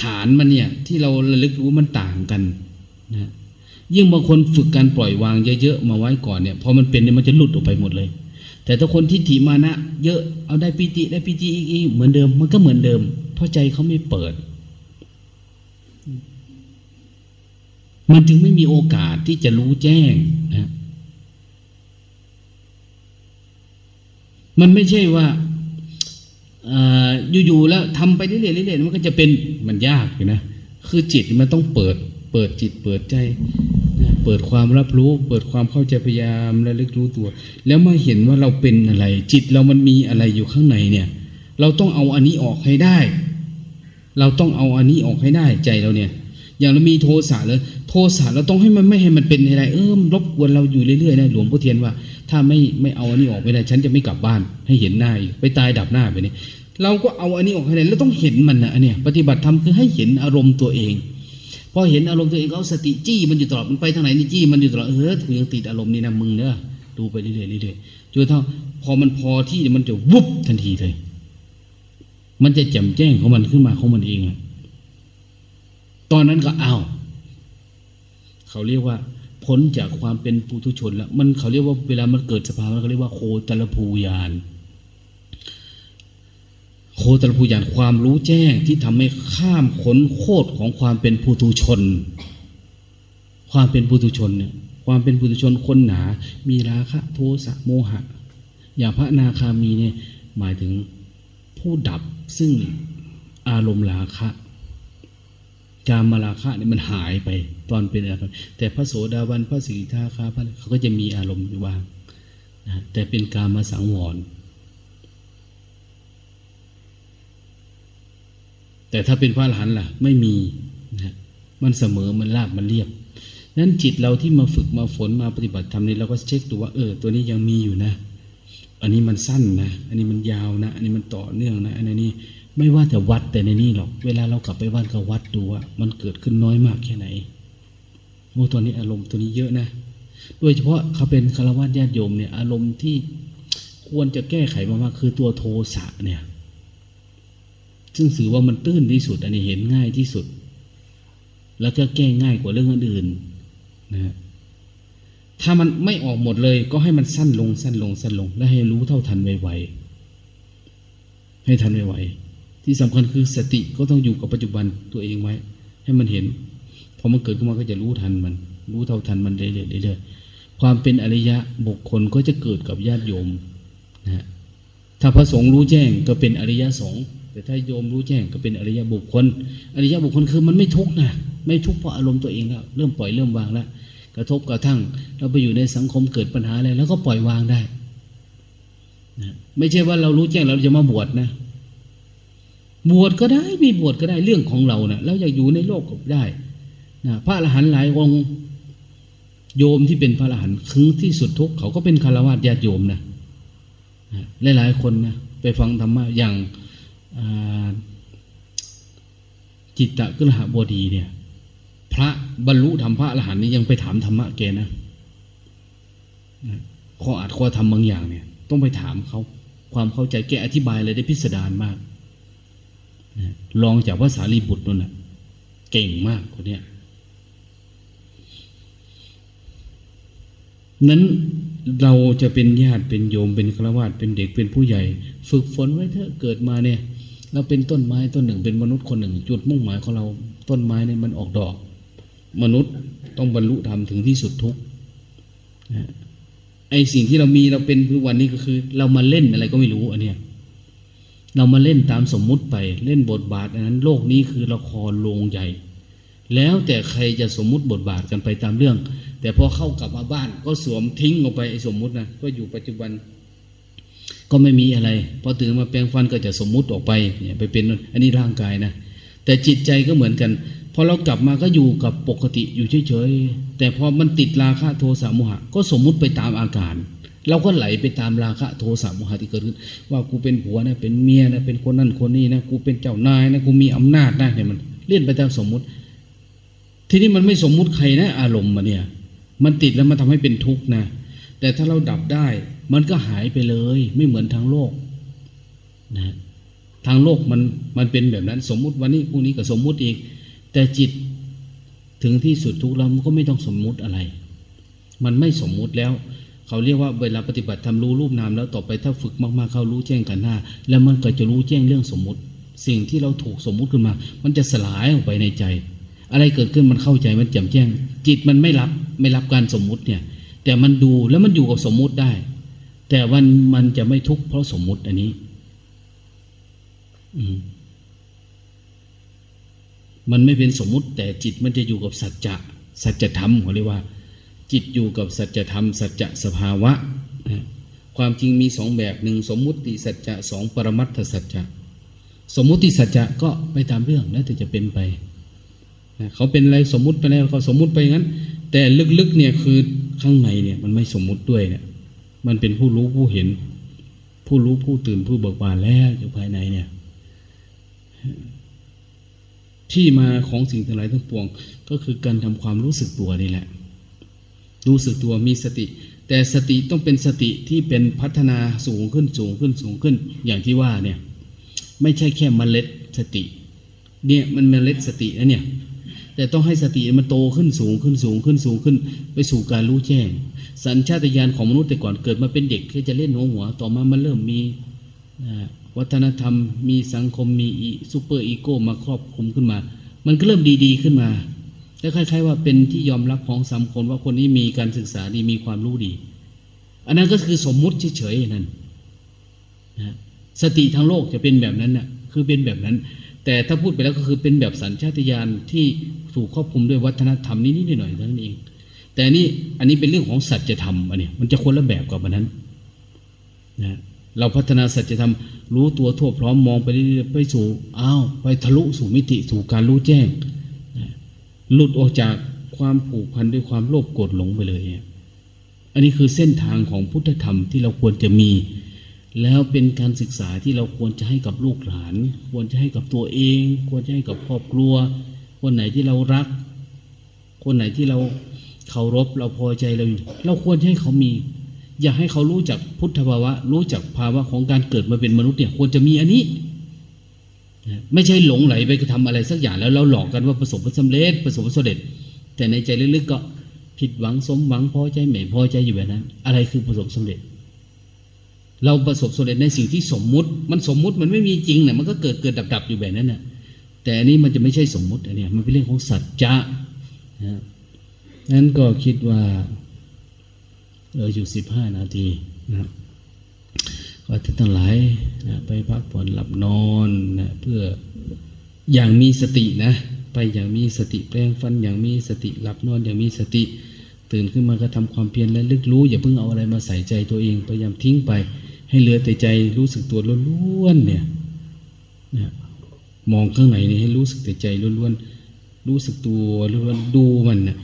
ฐานมันเนี่ย ที่เราระลึกรู้มันต่างกันนะยิ่งบางคนฝึกการปล่อยวางเยอะๆมาไว้ก่อนเนี่ยพอมันเป็นเนี่ยมันจะหลุดออกไปหมดเลย แต่ถ้าคนที่ถีมานะ เยอะเอาได้ปิติได้ปิติอีกเหมือนเดิม มันก็เหมือนเดิม เพราะใจเขาไม่เปิด มันถึงไม่มีโอกาสที่จะรู้แจ้งนะมันไม่ใช่ว่า อยู่ๆแล้วทำไปเรื่อยๆเรื่อยๆมันก็จะเป็นมันยากอยู่นะคือจิตมันต้องเปิด เปิดจิตเปิดใจนะเปิดความรับรู้ เปิดความเข้าใจพยายามและลึกรู้ตัว แล้วมาเห็นว่าเราเป็นอะไร จิตเรามันมีอะไรอยู่ข้างในเนี่ย เราต้องเอาอันนี้ออกให้ได้ เราต้องเอาอันนี้ออกให้ได้ใจเราเนี่ย อย่างเรามีโทสะเลยโทสะเราต้องให้มันไม่ให้มันเป็นอะไรเออรบกวนเราอยู่เรื่อยๆนะหลวงพ่อเทียนว่า ถ้าไม่ไม่เอาอันนี้ออกไม่ได้ ฉันจะไม่กลับบ้านให้เห็นหน้าอีกไปตายดับหน้าไปนี่ เราก็เอาอันนี้ออกให้ได้แล้วต้องเห็นมันนะอันเนี้ยปฏิบัติธรรมคือให้เห็นอารมณ์ตัวเองพอเห็นอารมณ์ตัวเองเขาสติจี้มันอยู่ตลอดมันไปทางไหนนี่จี้มันอยู่ตลอดเออถือยังติดอารมณ์นี่นะมึงเนอะดูไปเรื่อยๆเรื่อยๆจนเท่าพอมันพอที่มันจะวุบทันทีเลย มันจะแจ่มแจ้งของมันขึ้นมาของมันเองตอนนั้นก็เอาเขาเรียกว่าพ้นจากความเป็นปุถุชนแล้วมันเขาเรียกว่าเวลามันเกิดสภาวะเขาเรียกว่าโคตรภูยาน โคตรภูยานความรู้แจ้งที่ทำให้ข้ามขนโคตรของความเป็นปุถุชน ความเป็นปุถุชนเนี่ยความเป็นปุถุชนคนหนา มีราคะโทสะโมหะ อย่างพระนาคามีเนี่ยหมายถึงผู้ดับซึ่งอารมณ์ราคะกามาราคะเนี่ยมันหายไปตอนเป็นอะไรแต่พระโสดาบันพระสีทาคาพระเขาก็จะมีอารมณ์อยู่บ้างนะแต่เป็นกามาสังวร แต่ถ้าเป็นพระอรหันต์ล่ะ ไม่มีนะมันเสมอมันลาบมันเรียบนั้นจิตเราที่มาฝึกมาฝนมาปฏิบัติธรรมนี้เราก็เช็คดูว่าเออ ตัวนี้ยังมีอยู่นะ อันนี้มันสั้นนะ อันนี้มันยาวนะ อันนี้มันต่อเนื่องนะ อันนี้ไม่ว่าแต่วัดแต่ในนี้หรอก เวลาเรากลับไปบ้านก็วัดดูว่ามันเกิดขึ้นน้อยมากแค่ไหนโอ้ตอนนี้อารมณ์ตัวนี้เยอะนะ โดยเฉพาะเขาเป็นคารวะญาติโยมเนี่ย อารมณ์ที่ควรจะแก้ไขมากๆคือตัวโทสะเนี่ย ซึ่งถือว่ามันตื้นที่สุด อันนี้เห็นง่ายที่สุด แล้วก็แก้ง่ายกว่าเรื่องอื่นนะถ้ามันไม่ออกหมดเลย ก็ให้มันสั้นลงสั้นลงสั้นลง และให้รู้เท่าทันไวๆให้ทันไวๆที่สำคัญคือสติก็ต้องอยู่กับปัจจุบันตัวเองไว้ ให้มันเห็นพอมันเกิดขึ้นมาก็จะรู้ทันมัน รู้เท่าทันมันเรื่อยๆเรื่อยๆความเป็นอริยะบุคคลก็จะเกิดกับญาติโยมนะฮะถ้าพระสงฆ์รู้แจ้งก็เป็นอริยสงฆ์ แต่ถ้าโยมรู้แจ้งก็เป็นอริยบุคคล อริยบุคคลคือมันไม่ทุกข์นะไม่ทุกข์เพราะอารมณ์ตัวเองแล้วเริ่มปล่อยเริ่มวางแล้วกระทบกระทั่ง เราไปอยู่ในสังคมเกิดปัญหาอะไรแล้วก็ปล่อยวางได้นะไม่ใช่ว่าเรารู้แจ้งเราจะมาบวชนะ บวชก็ได้ไม่บวชก็ได้เรื่องของเรานะเราอยากอยู่ในโลกก็ได้นะพระอรหันต์หลายองค์โยมที่เป็นพระอรหันต์คึงที่สุดทุกข์เขาก็เป็นคารวะญาติโยมนะนะหลายคนนะไปฟังธรรมะอย่าง จิตตะกุลหบดีเนี่ย พระบรรลุธรรมพระอรหันต์นี่ยังไปถามธรรมะแกนะข้ออาจข้อทำบางอย่างเนี่ย ต้องไปถามเขาความเข้าใจแกอธิบายอะไรได้พิสดารมากลองจากภาษาลีบุตรนั่นแหะเก่งมากคนเนี้ยนั้นเราจะเป็นญาติเป็นโยมเป็นฆราวาสเป็นเด็กเป็นผู้ใหญ่ ฝึกฝนไว้เถอะเกิดมาเนี่ย เราเป็นต้นไม้ต้นหนึ่งเป็นมนุษย์คนหนึ่ง จุดมุ่งหมายของเราต้นไม้เนี่ยมันออกดอก มนุษย์ต้องบรรลุธรรมถึงที่สุดทุกนะไอสิ่งที่เรามีเราเป็นทุกวันนี้ก็คือ เรามาเล่นอะไรก็ไม่รู้อันเนี้ยเรามาเล่นตามสมมุติไปเล่นบทบาทอันนั้น โลกนี้คือละครโรงใหญ่ แล้วแต่ใครจะสมมุติบทบาทกันไปตามเรื่อง แต่พอเข้ากลับมาบ้านก็สวมทิ้งออกไปไอสมมุตินะก็อยู่ปัจจุบัน ก็ไม่มีอะไรพอตื่นมาแปลงฟันก็จะสมมุติออกไปเนี่ยไปเป็นอันนี้ร่างกายนะ แต่จิตใจก็เหมือนกันพอเรากลับมาก็อยู่กับปกติอยู่เฉยๆแต่พอมันติดราคะโทสะโมหะ ก็สมมุติไปตามอาการเราก็ไหลไปตามราคะโทสะโมหะที่เกิดขึ้น ว่ากูเป็นผัวนะเป็นเมียนะเป็นคนนั่นคนนี้นะกูเป็นเจ้านายนะกูมีอำนาจนะเนี่ยมันเลื่อนไปตามสมมุติ ทีนี้มันไม่สมมุติใครนะ อารมณ์มาเนี่ย มันติดแล้วมันทำให้เป็นทุกข์นะ แต่ถ้าเราดับได้ มันก็หายไปเลย ไม่เหมือนทางโลกนะทางโลกมันมันเป็นแบบนั้น สมมุติวันนี้พรุ่งนี้ก็สมมุติอีก แต่จิตถึงที่สุดทุกเราก็ไม่ต้องสมมุติอะไร มันไม่สมมุติแล้ว เขาเรียกว่าเวลาปฏิบัติทำรู้รูปนามแล้วต่อไปถ้าฝึกมากๆ เขารู้แจ้งกันหน้า แล้วมันก็จะรู้แจ้งเรื่องสมมุติ สิ่งที่เราถูกสมมุติขึ้นมา มันจะสลายออกไปในใจ อะไรเกิดขึ้นมันเข้าใจมันแจ่มแจ้ง จิตมันไม่รับไม่รับการสมมุติเนี่ย แต่มันดูแล้วมันอยู่กับสมมุติได้ แต่วันมันจะไม่ทุกข์เพราะสมมุติอันนี้มมันไม่เป็นสมมุติ แต่จิตมันจะอยู่กับสัจจะสัจธรรมเขาเรียกว่า จิตอยู่กับสัจธรรม สัจสภาวะความจริงมีสองแบบหนึ่งสมมุติสัจจะสองปรมัตถสัจจะสมมุติสัจจะก็ไปตามเรื่องแล้วแต่จะเป็นไปเขาเป็นอะไรสมมุติไปแล้วเขาสมมุติไปงั้น แต่ลึกๆเนี่ยคือข้างในเนี่ยมันไม่สมมุติด้วยเนี่ย มันเป็นผู้รู้ผู้เห็น ผู้รู้ผู้ตื่นผู้เบิกบานแล้วอยู่ภายในเนี่ย ที่มาของสิ่งทั้งหลายทั้งปวง ก็คือการทำความรู้สึกตัวนี่แหละ รู้สึกตัวมีสติ แต่สติต้องเป็นสติที่เป็นพัฒนาสูงขึ้นสูงขึ้นสูงขึ้น อย่างที่ว่าเนี่ย ไม่ใช่แค่เมล็ดสติ เนี่ยมันเมล็ดสตินะเนี่ย แต่ต้องให้สติมันโตขึ้นสูงขึ้นสูงขึ้นสูงขึ้น ไปสู่การรู้แจ้ง สัญชาตญาณของมนุษย์แต่ก่อนเกิดมาเป็นเด็กแค่จะเล่นหัวหัว ต่อมามันเริ่มมีวัฒนธรรม มีสังคมมี superego มาครอบคลุมขึ้นมา มันก็เริ่มดีๆขึ้นมาแล้วคล้ายๆว่าเป็นที่ยอมรับของสังคมว่าคนนี้มีการศึกษาดีมีความรู้ดี อันนั้นก็คือสมมุติเฉยๆนั่นนะสติทางโลกจะเป็นแบบนั้นนะ่ะคือเป็นแบบนั้น แต่ถ้าพูดไปแล้วก็คือเป็นแบบสัญชาตญาณที่ถูกครอบคลุมด้วยวัฒนธรรมนิดๆหน่อยๆนั่นเอง แต่นี่อันนี้เป็นเรื่องของสัจธรรมอันนี้มันจะคนละแบบกับอันนั้นนะเราพัฒนาสัจธรรมรู้ตัวทั่วพร้อมมองไปเรื่อยๆไปสู่อ้าวไปทะลุสู่มิติสู่การรู้แจ้งหลุดออกจากความผูกพันด้วยความโลภโกรธหลงไปเลย อันนี้คือเส้นทางของพุทธธรรมที่เราควรจะมี แล้วเป็นการศึกษาที่เราควรจะให้กับลูกหลาน ควรจะให้กับตัวเอง ควรจะให้กับครอบครัว คนไหนที่เรารัก คนไหนที่เราเคารพเราพอใจเราเราควรจะให้เขามี อยากให้เขารู้จักพุทธภาวะ รู้จักภาวะของการเกิดมาเป็นมนุษย์เนี่ยควรจะมีอันนี้นะไม่ใช่หลงไหลไปกระทำอะไรสักอย่างแล้วเราหลอกกันว่าประสบผลสำเร็จประสบผลสำเร็จ แต่ในใจลึกๆก็ผิดหวังสมหวังพอใจไม่พอใจอยู่แบบนั้นอะไรคือประสบสำเร็จ เราประสบสำเร็จในสิ่งที่สมมุติ มันสมมุติมันไม่มีจริงเนี่ยมันก็เกิดเกิดดับดับอยู่แบบนั้นน่ะแต่อันนี้มันจะไม่ใช่สมมุติอันนี้มันเป็นเรื่องของสัจจะนะนั้นก็คิดว่าเอออยู่สิบห้านาทีนะครับก็ท่านทั้งหลายนะไปพักผ่อนหลับนอนนะเพื่ออย่างมีสตินะ ไปอย่างมีสติแปลงฟันอย่างมีสติหลับนอนอย่างมีสติ ตื่นขึ้นมาก็ทำความเพียรและลึกรู้ อย่าเพิ่งเอาอะไรมาใส่ใจตัวเองพยายามทิ้งไป ให้เหลือแต่ใจรู้สึกตัวล้วนๆเนี่ยนะมองข้างในนี่ให้รู้สึกแต่ใจล้วนๆรู้สึกตัวล้วนๆดูมันนะ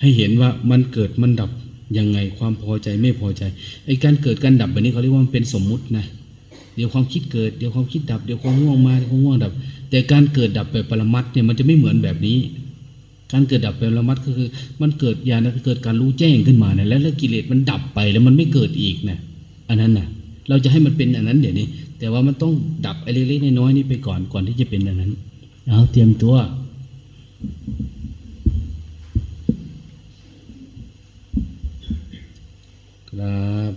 ให้เห็นว่ามันเกิดมันดับยังไงความพอใจไม่พอใจไอ้การเกิดการดับแบบนี้เขาเรียกว่ามันเป็นสมมุตินะเดี๋ยวความคิดเกิดเดี๋ยวความคิดดับเดี๋ยวความง่วงมาเดี๋ยวความง่วงดับ แต่การเกิดดับแบบปรมัตเนี่ยมันจะไม่เหมือนแบบนี้ การเกิดดับเป็นละมัดก็คือ มันเกิดญาณเกิดการรู้แจ้งขึ้นมาเนี่ยแล้วแล้วกิเลสมันดับไปแล้วมันไม่เกิดอีกนะ อันนั้นน่ะ เราจะให้มันเป็นอันนั้นเดี๋ยวนี้ แต่ว่ามันต้องดับไอ้เล็กๆน้อยๆนี้ไปก่อนก่อนที่จะเป็นอันนั้นเอาเตรียมตัวครับ